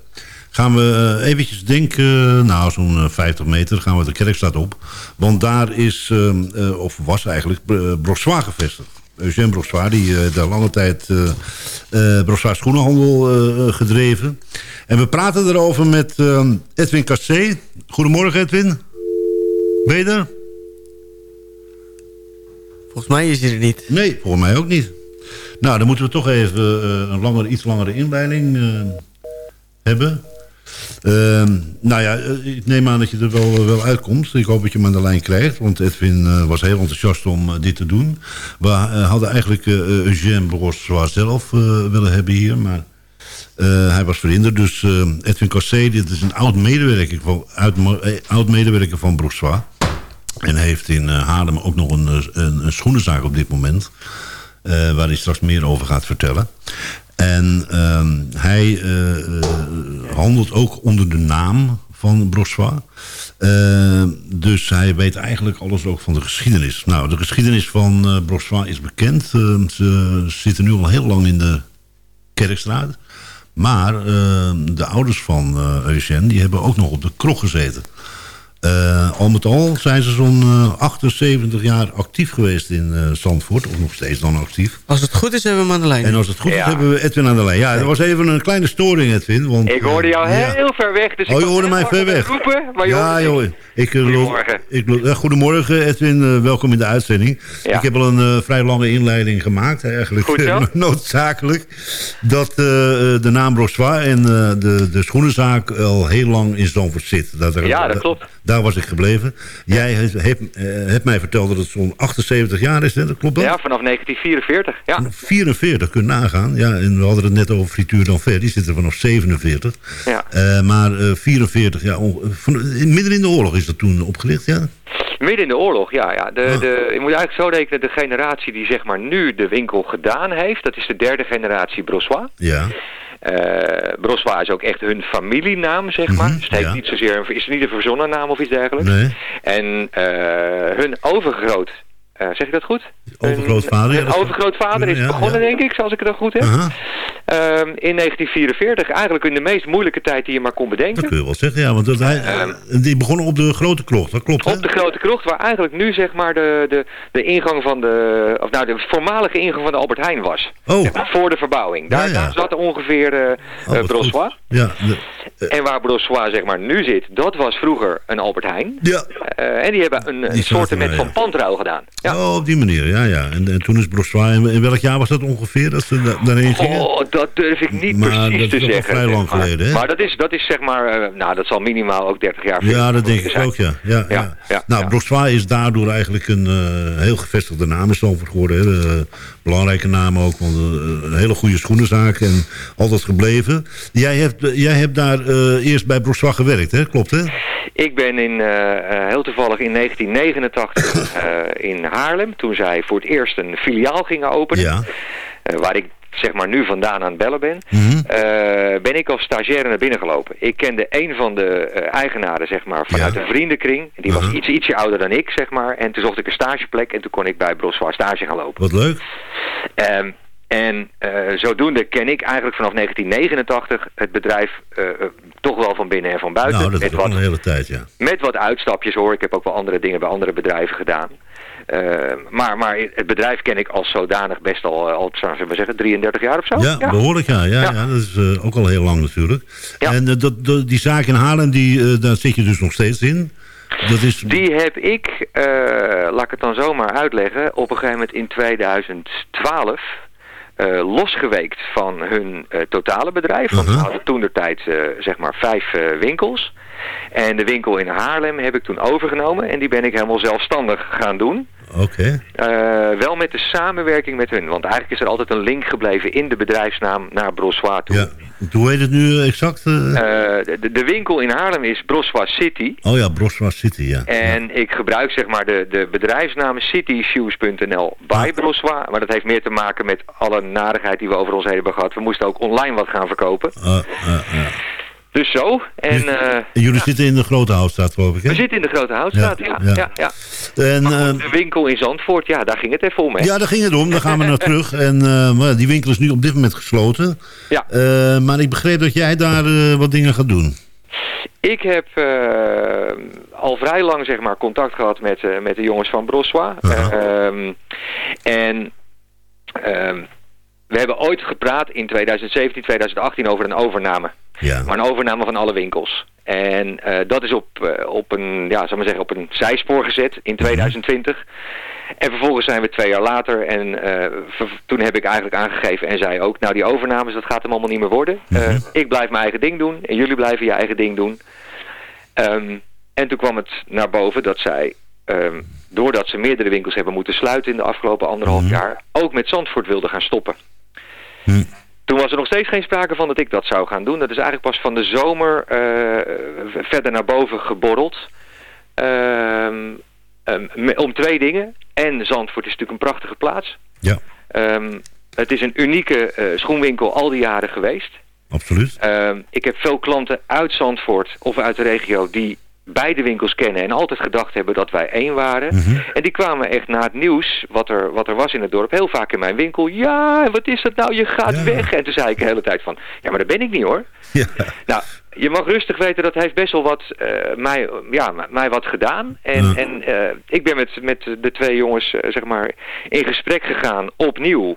Gaan we eh, eventjes denken, nou zo'n eh, 50 meter gaan we de kerkstraat op. Want daar is, ehm, eh, of was eigenlijk, Brossois gevestigd. Eugène Brossois, die heeft daar lange tijd eh eh, Brossois schoenenhandel eh, gedreven. En we praten erover met Edwin Cassé. Goedemorgen Edwin. Ben je er? Volgens mij is hij er niet. Nee, volgens mij ook niet. Nou, dan moeten we toch even eh, een langere, iets langere inleiding eh, hebben. Ehm, nou ja, eh, ik neem aan dat je er wel, eh, wel uitkomt. Ik hoop dat je hem aan de lijn krijgt. Want Edwin eh, was heel enthousiast om dit te doen. We hadden eigenlijk Eugène Brossois zelf willen hebben hier. Maar hij was verhinderd. Dus Edwin Cossé, dit is een oud-medewerker van, uit, eh, oud-medewerker van. En heeft in eh, Haarlem ook nog een, een, een schoenenzaak op dit moment. waar hij straks meer over gaat vertellen. En ehm, hij eh, eh, handelt ook onder de naam van Brossois. Eh, dus hij weet eigenlijk alles ook van de geschiedenis. Nou, de geschiedenis van eh Brossois is bekend. Eh, ze zitten nu al heel lang in de Kerkstraat. Maar de ouders van Eugène, die hebben ook nog op de krog gezeten. Eh, al met al zijn ze zo'n eh, 78 jaar actief geweest in eh, Zandvoort. Of nog steeds dan actief. Als het goed is, hebben we hem aan de lijn. En als het goed is, hebben we Edwin aan de lijn. Ja, er was even een kleine storing, Edwin. Want, Ik hoorde jou eh, ja. heel ver weg. Dus Oh, ik je hoorde mij ver weg. Roepen, maar je ja, joh. Ik, eh, Goedemorgen. Ik, eh, goedemorgen, Edwin. eh, welkom in de uitzending. Ja. Ik heb al een eh, vrij lange inleiding gemaakt. Eigenlijk Goed zo. noodzakelijk. Dat eh, eh, de naam Brossois en eh, de, de schoenenzaak al heel lang in Zandvoort zit. Dat, Ja, dat klopt. Daar was ik gebleven. Jij hebt, hebt, eh, hebt mij verteld dat het zo'n 78 jaar is. Hè? Dat klopt dat? Ja, vanaf 1944. Ja, 44, kun je nagaan. Ja, en we hadden het net over Frituur dan ver. Die zitten vanaf 47. ja. Eh, maar eh, 44, ja, van- midden in de oorlog is dat toen opgericht, ja? Midden in de oorlog, ja. ja. De, Ah. de, je moet eigenlijk zo rekenen, de generatie die zeg maar nu de winkel gedaan heeft, dat is de derde generatie Brossois. Ja. Eh Brossois is ook echt hun familienaam, zeg maar. Mhm, dus het heeft ja. niet zozeer, is het niet een verzonnen naam of iets dergelijks. Nee. En eh, hun overgroot, eh, zeg ik dat goed? Overgrootvader, overgrootvader is begonnen, ja. denk ik, zoals ik het dan goed heb. Ehm, in 1944, eigenlijk in de meest moeilijke tijd die je maar kon bedenken. Dat kun je wel zeggen, ja. Want dat hij, die begonnen op de grote klok, dat klopt, hè? Ehm. Op de Grote Krocht, waar eigenlijk nu zeg maar de, de, de ingang van de, of nou de voormalige ingang van de Albert Heijn was. Oh. Zeg maar voor de verbouwing. Daar, Ja, ja. daar zat ongeveer eh Oh, eh, Brossois. Ja, de- En waar Brossois zeg maar nu zit, dat was vroeger een Albert Heijn. Ja. En die hebben een, een soort er, van ja. pandruil gedaan. Ja. Oh, op die manier, ja, ja. En, en toen is Brossois, in, in welk jaar was dat ongeveer, dat ze da- daarheen gingen? Oh, dat durf ik niet Maar precies dat te is zeggen. vrij lang maar. geleden, hè? Maar dat is, dat is zeg maar, eh, nou dat zal minimaal ook 30 jaar Ja, dat denk ik zijn. ook, ja. ja, ja. Nou, ja. Is daardoor eigenlijk een eh, heel gevestigde naam in Stamford geworden. Hè. De, belangrijke naam ook, want een hele goede schoenenzaak en altijd gebleven. Jij hebt, jij hebt daar eerst bij Brossois gewerkt, hè? Klopt, hè? Ik ben in, heel toevallig in 1989 eh, in Haarlem, toen zij voor het eerst een filiaal gingen openen, Ja. eh, waar ik zeg maar nu vandaan aan het bellen ben, Mhm. eh, ben ik als stagiaire naar binnen gelopen. Ik kende een van de eh, eigenaren zeg maar vanuit Ja. een vriendenkring. Die was Mhm. iets, ietsje ouder dan ik zeg maar. En toen zocht ik een stageplek en toen kon ik bij Brossois stage gaan lopen. Wat leuk. Ehm, En zodoende ken ik eigenlijk vanaf 1989 het bedrijf toch wel van binnen en van buiten. Nou, dat is al een hele tijd, ja. met wat uitstapjes hoor. Ik heb ook wel andere dingen bij andere bedrijven gedaan. Eh, maar, maar het bedrijf ken ik als zodanig best al, eh, al we zeggen, 33 jaar of zo. Ja, behoorlijk ja. Ja, ja. dat is eh, ook al heel lang natuurlijk. En eh, dat, dat- die zaak in Haarlem, die, daar zit je dus nog steeds in. Dat is... Die heb ik, laat ik het dan zomaar uitleggen, op een gegeven moment in 2012 eh, losgeweekt van hun totale bedrijf. Want we hadden toen de tijd zeg maar vijf winkels. En de winkel in Haarlem heb ik toen overgenomen en die ben ik helemaal zelfstandig gaan doen. Oké. Eh, wel met de samenwerking met hun. Want eigenlijk is er altijd een link gebleven in de bedrijfsnaam naar Brossois toe. Ja. Hoe heet het nu exact? eh? Eh, de, de winkel in Haarlem is Brossois City. oh ja, Broswa City, ja. En ik gebruik zeg maar de, de bedrijfsnaam cityshoes.nl by Brossois. Maar dat heeft meer te maken met alle narigheid die we over ons heen hebben gehad. We moesten ook online wat gaan verkopen. Ah, ah, ah. Dus zo. En eh, jullie zitten in de Grote Houtstraat, geloof ik, hè? we zitten in de Grote Houtstraat. Ja, Ja, ja. En, eh, goed, de winkel in Zandvoort, ja, daar ging het even om. Hè. ja, daar ging het om. Daar gaan we naar terug. En eh, maar die winkel is nu op dit moment gesloten. Ja. Eh, maar ik begreep dat jij daar eh, wat dingen gaat doen. Ik heb eh, al vrij lang zeg maar, contact gehad met, eh, met de jongens van Brossois. Ehm, en ehm, we hebben ooit gepraat in 2017, 2018 over een overname. Ja. Maar een overname van alle winkels. En eh, dat is op, eh, op, een, ja, zal maar zeggen, op een zijspoor gezet in 2020. En vervolgens zijn we twee jaar later en eh, toen heb ik eigenlijk aangegeven en zei ook, nou die overnames, dat gaat hem allemaal niet meer worden. Eh, ik blijf mijn eigen ding doen en jullie blijven je eigen ding doen. Ehm, en toen kwam het naar boven dat zij, ehm, doordat ze meerdere winkels hebben moeten sluiten in de afgelopen anderhalf jaar, ook met Zandvoort wilden gaan stoppen. Toen was er nog steeds geen sprake van dat ik dat zou gaan doen. Dat is eigenlijk pas van de zomer eh, verder naar boven geborreld. Ehm, ehm, om twee dingen. En Zandvoort is natuurlijk een prachtige plaats. Ja. Ehm, het is een unieke eh, schoenwinkel al die jaren geweest. Absoluut. Ik heb veel klanten uit Zandvoort of uit de regio die beide winkels kennen en altijd gedacht hebben dat wij één waren. En die kwamen echt na het nieuws, wat er, wat er was in het dorp, heel vaak in mijn winkel. Ja, wat is dat nou? Je gaat weg. En toen zei ik de hele tijd van, ja, maar dat ben ik niet hoor. Nou, je mag rustig weten, dat heeft best wel wat, eh, mij, ja, mij wat gedaan. En, en eh, ik ben met, met de twee jongens, eh, zeg maar, in gesprek gegaan, opnieuw.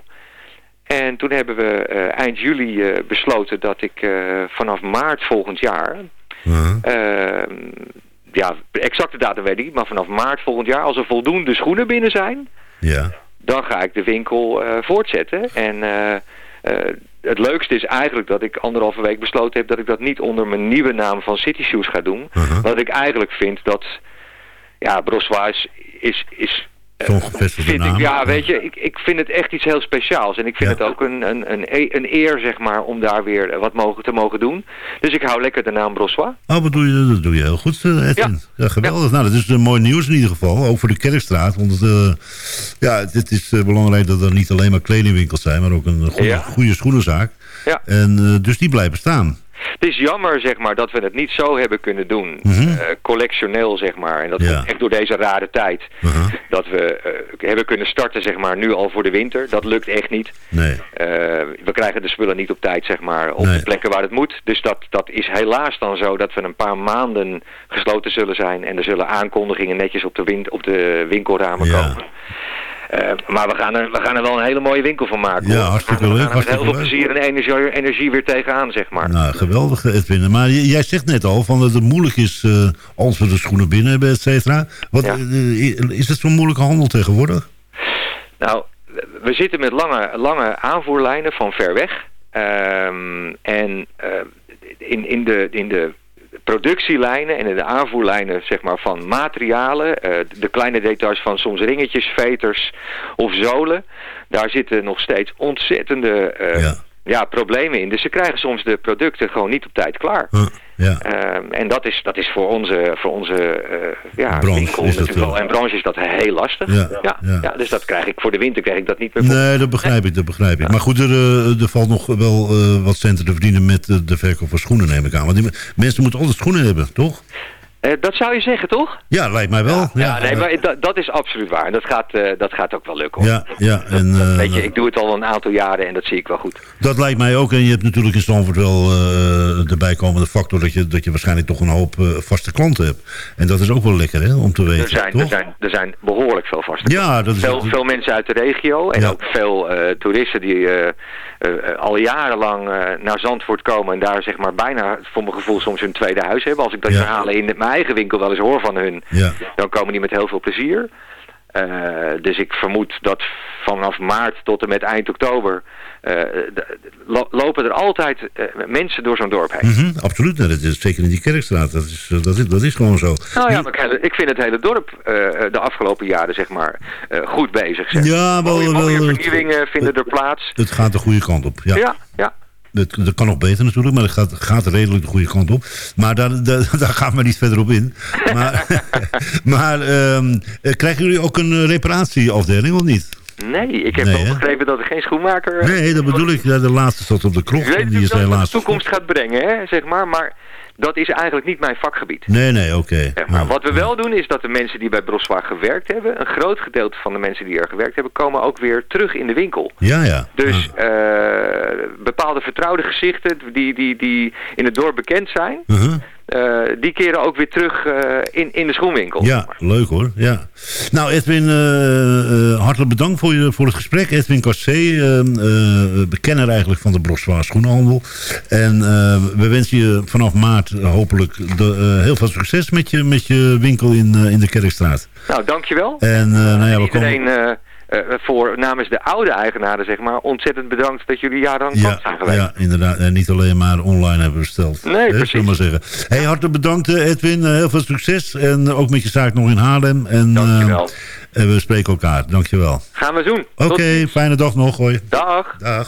En toen hebben we eind juli besloten dat ik vanaf maart volgend jaar... ehm, ja, de exacte datum weet ik niet, maar vanaf maart volgend jaar... als er voldoende schoenen binnen zijn, Ja. dan ga ik de winkel eh, voortzetten. En eh, eh, het leukste is eigenlijk dat ik anderhalve week besloten heb... dat ik dat niet onder mijn nieuwe naam van City Shoes ga doen. Wat ik eigenlijk vind dat... Ja, Brossois is... is Zo'n gevestigde vind naam. ik, ja, weet je, ik, ik vind het echt iets heel speciaals. En ik vind het ook een, een, een, e- een eer, zeg maar, om daar weer eh, wat mogen, te mogen doen. Dus ik hou lekker de naam Brossois. Oh, wat doe je, dat doe je heel goed, eh, Edwin. Ja. geweldig. Nou, dat is een mooi nieuws in ieder geval. Ook voor de Kerkstraat. Want eh, ja, het is eh, belangrijk dat er niet alleen maar kledingwinkels zijn... maar ook een goede, goede schoenenzaak. Ja. En eh, dus die blijven staan. Het is jammer, zeg maar, dat we het niet zo hebben kunnen doen. Mhm. eh, collectioneel, zeg maar. En dat Ja. komt echt door deze rare tijd. Dat we eh, hebben kunnen starten, zeg maar, nu al voor de winter. Dat lukt echt niet. Nee. Eh, we krijgen de spullen niet op tijd, zeg maar, op Nee. de plekken waar het moet. Dus dat, dat is helaas dan zo dat we een paar maanden gesloten zullen zijn. En er zullen aankondigingen netjes op de, win op de winkelramen komen. Eh, maar we gaan, er, we gaan er wel een hele mooie winkel van maken. Ja, hoor. hartstikke We leuk, gaan met heel veel plezier en energie, energie weer tegenaan, zeg maar. Nou, geweldig, Edwin. Maar jij zegt net al van dat het moeilijk is eh, als we de schoenen binnen hebben, et cetera. Wat, eh, is het zo'n moeilijke handel tegenwoordig? Nou, we zitten met lange, lange aanvoerlijnen van ver weg. Ehm, en in, in, de, in de productielijnen en in de aanvoerlijnen zeg maar, van materialen, eh, de kleine details van soms ringetjes, veters of zolen, daar zitten nog steeds ontzettende eh, ja. problemen in. Dus ze krijgen soms de producten gewoon niet op tijd klaar. Ja. Ehm, en dat is, dat is voor onze, voor onze eh, ja, Branche winkel natuurlijk wel. En branche is dat heel lastig. Ja, Ja, ja. ja. dus dat krijg ik voor de winter krijg ik dat niet meer. Nee, dat begrijp ik, dat begrijp ik. Maar goed, er, eh, er valt nog wel eh, wat centen te verdienen met de verkoop van schoenen, neem ik aan. Want die mensen moeten altijd schoenen hebben, toch? Eh, dat zou je zeggen, toch? Ja, lijkt mij wel. Ja, Ja, nee, maar dat, dat is absoluut waar. En dat gaat, eh, dat gaat ook wel lukken. Hoor. Ja, ja. En, eh, Weet je, ik doe het al een aantal jaren en dat zie ik wel goed. Dat lijkt mij ook. En je hebt natuurlijk in Stamford wel eh, de bijkomende factor... Dat je, dat je waarschijnlijk toch een hoop eh, vaste klanten hebt. En dat is ook wel lekker, hè, om te weten, Er zijn, toch? er, zijn, er zijn behoorlijk veel vaste Ja, dat is... veel, veel mensen uit de regio en ook veel eh, toeristen die eh, eh, al jarenlang eh, naar Zandvoort komen en daar zeg maar bijna voor mijn gevoel soms hun tweede huis hebben. Als ik dat Ja. verhalen in mijn eigen winkel wel eens hoor van hun, Ja. dan komen die met heel veel plezier. Eh, dus ik vermoed dat vanaf maart tot en met eind oktober eh, lo- lopen er altijd eh, mensen door zo'n dorp heen. Mhm, absoluut, dat is zeker in die kerkstraat. Dat is, dat is, dat is gewoon zo. Nou ja, maar ik- ik vind het hele dorp de afgelopen jaren zeg maar goed bezig. Zeg. Ja, wel- mooie, mooie wel- vernieuwingen vinden er plaats. Het gaat de goede kant op. Ja. Ja, ja. Dat, dat kan nog beter natuurlijk, maar het gaat, gaat redelijk de goede kant op. Maar daar, daar, daar gaan we niet verder op in. Maar, maar ehm, eh, krijgen jullie ook een eh, reparatieafdeling of niet? Nee, ik heb Nee, wel begrepen dat er geen schoenmaker... Nee, dat bedoel ik. De laatste staat op de klok. weet die is helaas... de toekomst gaat brengen, hè, zeg maar. Maar dat is eigenlijk niet mijn vakgebied. Nee, nee, oké. Zeg maar wat we wel doen is dat de mensen die bij Broswaar gewerkt hebben... een groot gedeelte van de mensen die er gewerkt hebben... komen ook weer terug in de winkel. Ja, ja. Dus eh, bepaalde vertrouwde gezichten die, die, die in het dorp bekend zijn... Uh-huh. Eh, die keren ook weer terug eh, in, in de schoenwinkel. Ja, leuk hoor. Ja. Nou, Edwin, eh, hartelijk bedankt voor, je, voor het gesprek. Edwin Cassé, bekenner eigenlijk van de Broswaar Schoenenhandel. En we wensen je vanaf maart hopelijk de, heel veel succes met je, met je winkel in, in de Kerkstraat. Nou, dankjewel. En nou ja, we komen... Iedereen eh, voor namens de oude eigenaren, zeg maar, ontzettend bedankt dat jullie jarenlang klant zijn Ja, geweest. ja, inderdaad. En niet alleen maar online hebben besteld. Nee, Hè, precies. maar zeggen. Hey, hartelijk bedankt eh, Edwin. Eh, heel veel succes. En ook met je zaak nog in Haarlem. En, Dankjewel. eh, en we spreken elkaar. Dankjewel. Gaan we doen. Oké, fijne dag nog. Hoi. Dag. Dag.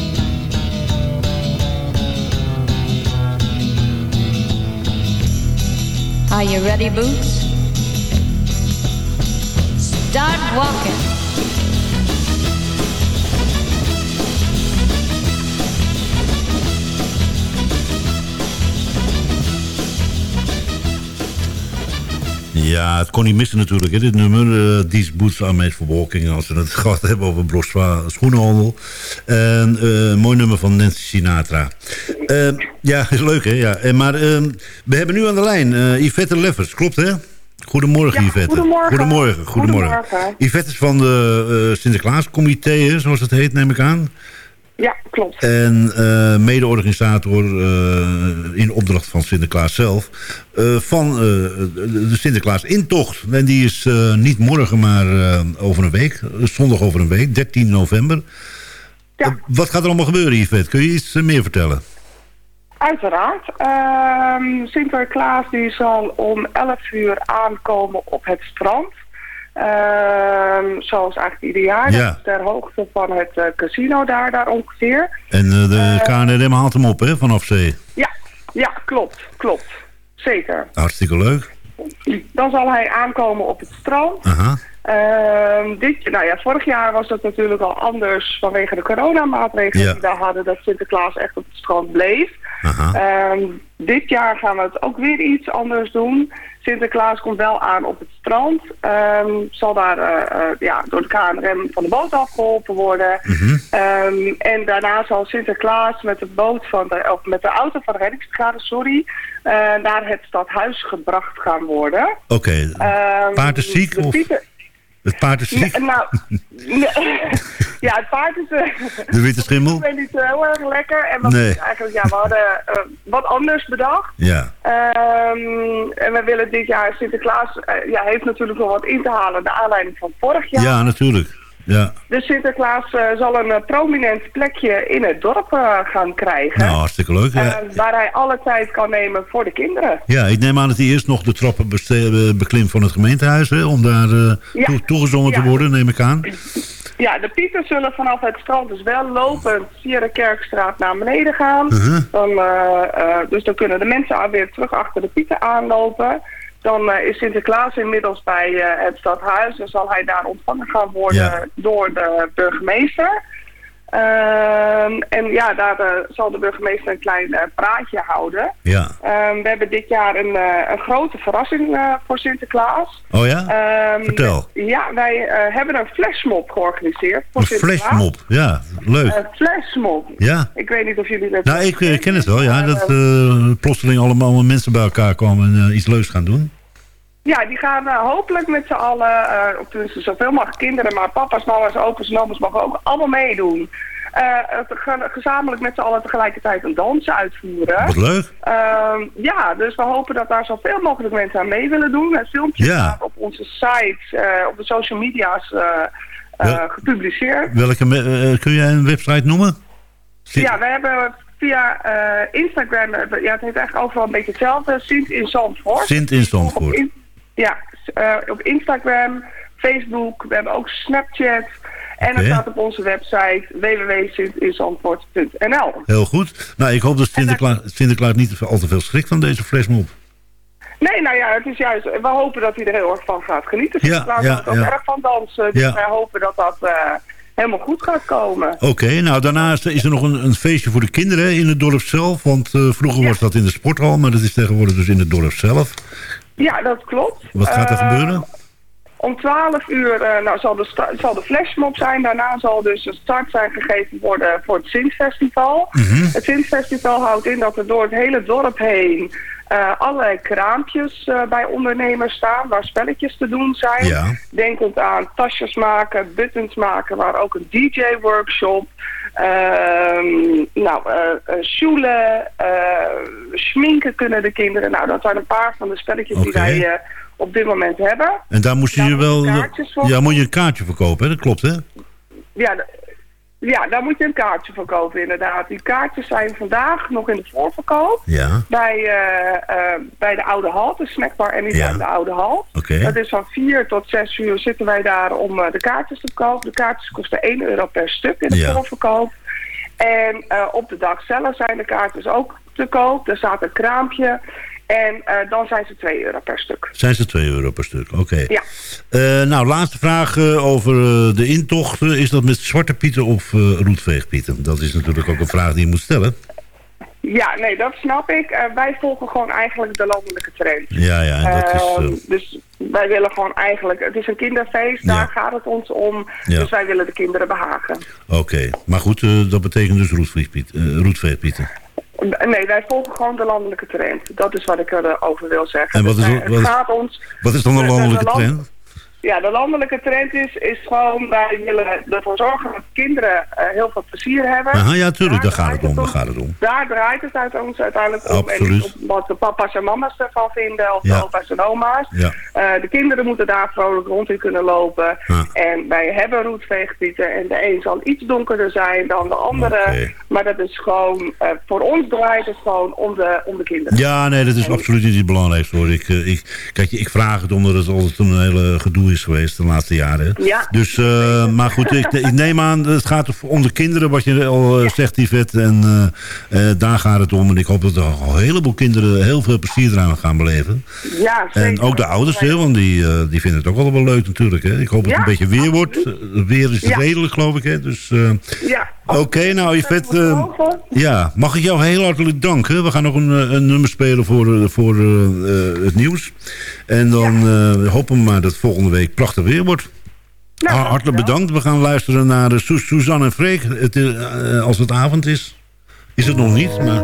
Are you ready, Boots? Start walking. Ja, het kon niet missen natuurlijk, hè, dit nummer. eh These Boots Are Made for Walking. Als we het gehad hebben over Broswa schoenenhandel. En, eh, mooi nummer van Nancy Sinatra. Eh, ja, is leuk hè. Ja. Eh, maar eh, we hebben nu aan de lijn Yvette Leffers, klopt hè? Goedemorgen Ja, Yvette. goedemorgen. Goedemorgen. goedemorgen. Goedemorgen. Yvette is van de Sinterklaascomité, zoals het heet, neem ik aan. Ja, klopt. En eh, mede-organisator eh, in opdracht van Sinterklaas zelf... eh, van de Sinterklaas-intocht. En die is niet morgen, maar over een week. Zondag over een week, 13 november. Eh, wat gaat er allemaal gebeuren, Yvette? Kun je iets meer vertellen? Uiteraard. Ehm, Sinterklaas die zal om 11 uur aankomen op het strand. Ehm, zoals eigenlijk ieder jaar. Ja. Ter hoogte van het eh, casino daar, daar ongeveer. En eh, de KNRM haalt hem op, hè, vanaf zee. Ja, ja, klopt, klopt. Zeker. Hartstikke leuk. Dan zal hij aankomen op het strand. Aha. Ehm, dit, nou ja, vorig jaar was dat natuurlijk al anders vanwege de coronamaatregelen Ja. die we hadden, dat Sinterklaas echt op het strand bleef. Ehm, dit jaar gaan we het ook weer iets anders doen. Sinterklaas komt wel aan op het strand. Ehm, zal daar eh, eh, ja, door de KNRM van de boot afgeholpen worden. Mhm. En daarna zal Sinterklaas met de boot van de, of met de auto van de reddingsbrigade, sorry, eh, naar het stadhuis gebracht gaan worden. Oké. Of- Pieter- Het paard is ziek? Nee, nou, ja, het paard is... eh, De witte schimmel? Ik weet niet heel erg lekker. En Nee. eigenlijk, ja, we hadden eh, wat anders bedacht. Ja. Ehm, en we willen dit jaar Sinterklaas... eh, ja, heeft natuurlijk nog wat in te halen naar aanleiding van vorig jaar. Ja, natuurlijk. Ja. Dus Sinterklaas eh, zal een eh, prominent plekje in het dorp eh, gaan krijgen. Nou, hartstikke leuk. Ja. Waar hij alle tijd kan nemen voor de kinderen. Ja, ik neem aan dat hij eerst nog de trappen beklimt van het gemeentehuis, hè, om daar Ja. toe- toegezongen te worden, neem ik aan. Ja, de pieten zullen vanaf het strand dus wel lopend via de Kerkstraat naar beneden gaan. Mhm. dan, dus dan kunnen de mensen weer terug achter de pieten aanlopen. Dan eh, is Sinterklaas inmiddels bij eh, het stadhuis en zal hij daar ontvangen gaan worden Ja. door de burgemeester. Ehm, en ja, daar eh, zal de burgemeester een klein eh, praatje houden. Ja. Ehm, we hebben dit jaar een, eh, een grote verrassing voor Sinterklaas. Oh ja? Ehm, Vertel. Ja, wij hebben een flashmob georganiseerd. Voor Een Sinterklaas. flashmob. Ja, leuk. Een flashmob. Ja. Ik weet niet of jullie dat... Nou, ik ken het wel, ja. Dat plotseling allemaal mensen bij elkaar komen en iets leuks gaan doen. Ja, die gaan eh, hopelijk met z'n allen, of tenminste zoveel mogelijk kinderen, maar papa's, mama's, opa's en oma's mogen ook allemaal meedoen. Gaan gezamenlijk met z'n allen tegelijkertijd een dans uitvoeren. Wat leuk. Ehm, ja, dus we hopen dat daar zoveel mogelijk mensen aan mee willen doen. Het filmpje Ja. staat op onze site, eh, op de social media's Wel- gepubliceerd. Welke, kun jij een website noemen? Zit- Ja, we hebben via Instagram, ja, het heet eigenlijk overal een beetje hetzelfde, Sint in Zandvoort. Sint in Zandvoort. Ja, eh, op Instagram, Facebook, we hebben ook Snapchat. En het staat op onze website www.sintinzandvoort.nl. Heel goed. Nou, ik hoop dat Sinterklaas, Sinterklaas niet al te veel schrikt van deze flashmob. Nee, nou ja, het is juist, we hopen dat hij er heel erg van gaat genieten. Ja, Sinterklaas ja, houdt ook ja. erg van dansen, dus Ja. wij hopen dat dat eh, helemaal goed gaat komen. Oké, nou daarnaast is er nog een, een feestje voor de kinderen in het dorp zelf. Want eh, vroeger was dat in de sporthal, maar dat is tegenwoordig dus in het dorp zelf. Ja, dat klopt. Wat gaat er Eh, gebeuren? Om 12 uur eh, nou, zal, de zal de flashmob zijn. Daarna zal dus een start zijn gegeven worden voor het Sintfestival. Mhm. Het Sintfestival houdt in dat er door het hele dorp heen eh, allerlei kraampjes bij ondernemers staan waar spelletjes te doen zijn. Ja. Denkend aan tasjes maken, buttons maken, maar ook een DJ-workshop. Ehm nou, eh eh, sjoelen, eh, schminken kunnen de kinderen. Nou, dat zijn een paar van de spelletjes die wij op dit moment hebben. En daar moest je je wel... Ja, moet je een kaartje verkopen, hè? Dat klopt, hè? Ja, ja, daar moet je een kaartje voor kopen inderdaad. Die kaartjes zijn vandaag nog in de voorverkoop. Ja. Bij, eh, eh, bij de Oude Hal, de snackbar en Ja. de Oude Hal. Dat is van 4 tot 6 uur zitten wij daar om eh, de kaartjes te kopen. De kaartjes kosten 1 euro per stuk in de Ja. voorverkoop. En op de dag zelf zijn de kaartjes ook te koop. Er staat een kraampje. En eh, dan zijn ze 2 euro per stuk. Zijn ze 2 euro per stuk, oké. Ja. Eh, nou, laatste vraag eh, over de intocht. Is dat met Zwarte Pieten of Roetveegpieten? Dat is natuurlijk ook een vraag die je moet stellen. Ja, nee, dat snap ik. Wij volgen gewoon eigenlijk de landelijke trend. Ja, ja, dat is... Ehm, eh, Dus wij willen gewoon eigenlijk... Het is een kinderfeest, daar Ja. gaat het ons om. Ja. Dus wij willen de kinderen behagen. Oké, maar goed, dat betekent dus roetveegpiet, roetveegpieten. Nee, wij volgen gewoon de landelijke trend. Dat is wat ik erover wil zeggen. En wat is, Dus, wat het is, gaat ons, wat is dan de de- de landelijke land- trend? Ja, de landelijke trend is, is gewoon, wij willen ervoor zorgen dat kinderen eh, heel veel plezier hebben. Aha, ja, tuurlijk, daar Daar gaat het om. Daar gaat het om. Daar draait het uit ons uiteindelijk om. En Absoluut. op wat de papa's en mama's ervan vinden, of Ja. de opa's en oma's. Ja. Eh, de kinderen moeten daar vrolijk rond in kunnen lopen. Ja. En wij hebben roetveegpieten. En de een zal iets donkerder zijn dan de andere. Maar dat is gewoon, eh, voor ons draait het gewoon om de, om de kinderen. Ja, nee, dat is absoluut niet het belangrijkste hoor. Ik, ik, kijk, ik vraag het omdat het altijd een hele gedoe is geweest de laatste jaren. Ja. Dus, eh, maar goed, ik, ik neem aan, het gaat om de kinderen, wat je al eh, zegt, Yvette. En eh, daar gaat het om. En ik hoop dat er een heleboel kinderen heel veel plezier eraan gaan beleven. Ja, En zeker. ook de ouders, hè, want die, die vinden het ook wel wel leuk natuurlijk. Hè. Ik hoop dat het een beetje weer wordt. Weer is redelijk, geloof ik. Hè. Dus, Ja. Oké, nou Yvette, ja, mag ik jou heel hartelijk danken. We gaan nog een, een nummer spelen voor, voor het nieuws. En dan hopen we maar dat volgende week prachtig weer wordt. Ah, hartelijk bedankt. We gaan luisteren naar Suzanne en Freek. Het, is, eh, als het avond is. Is het nog niet, maar...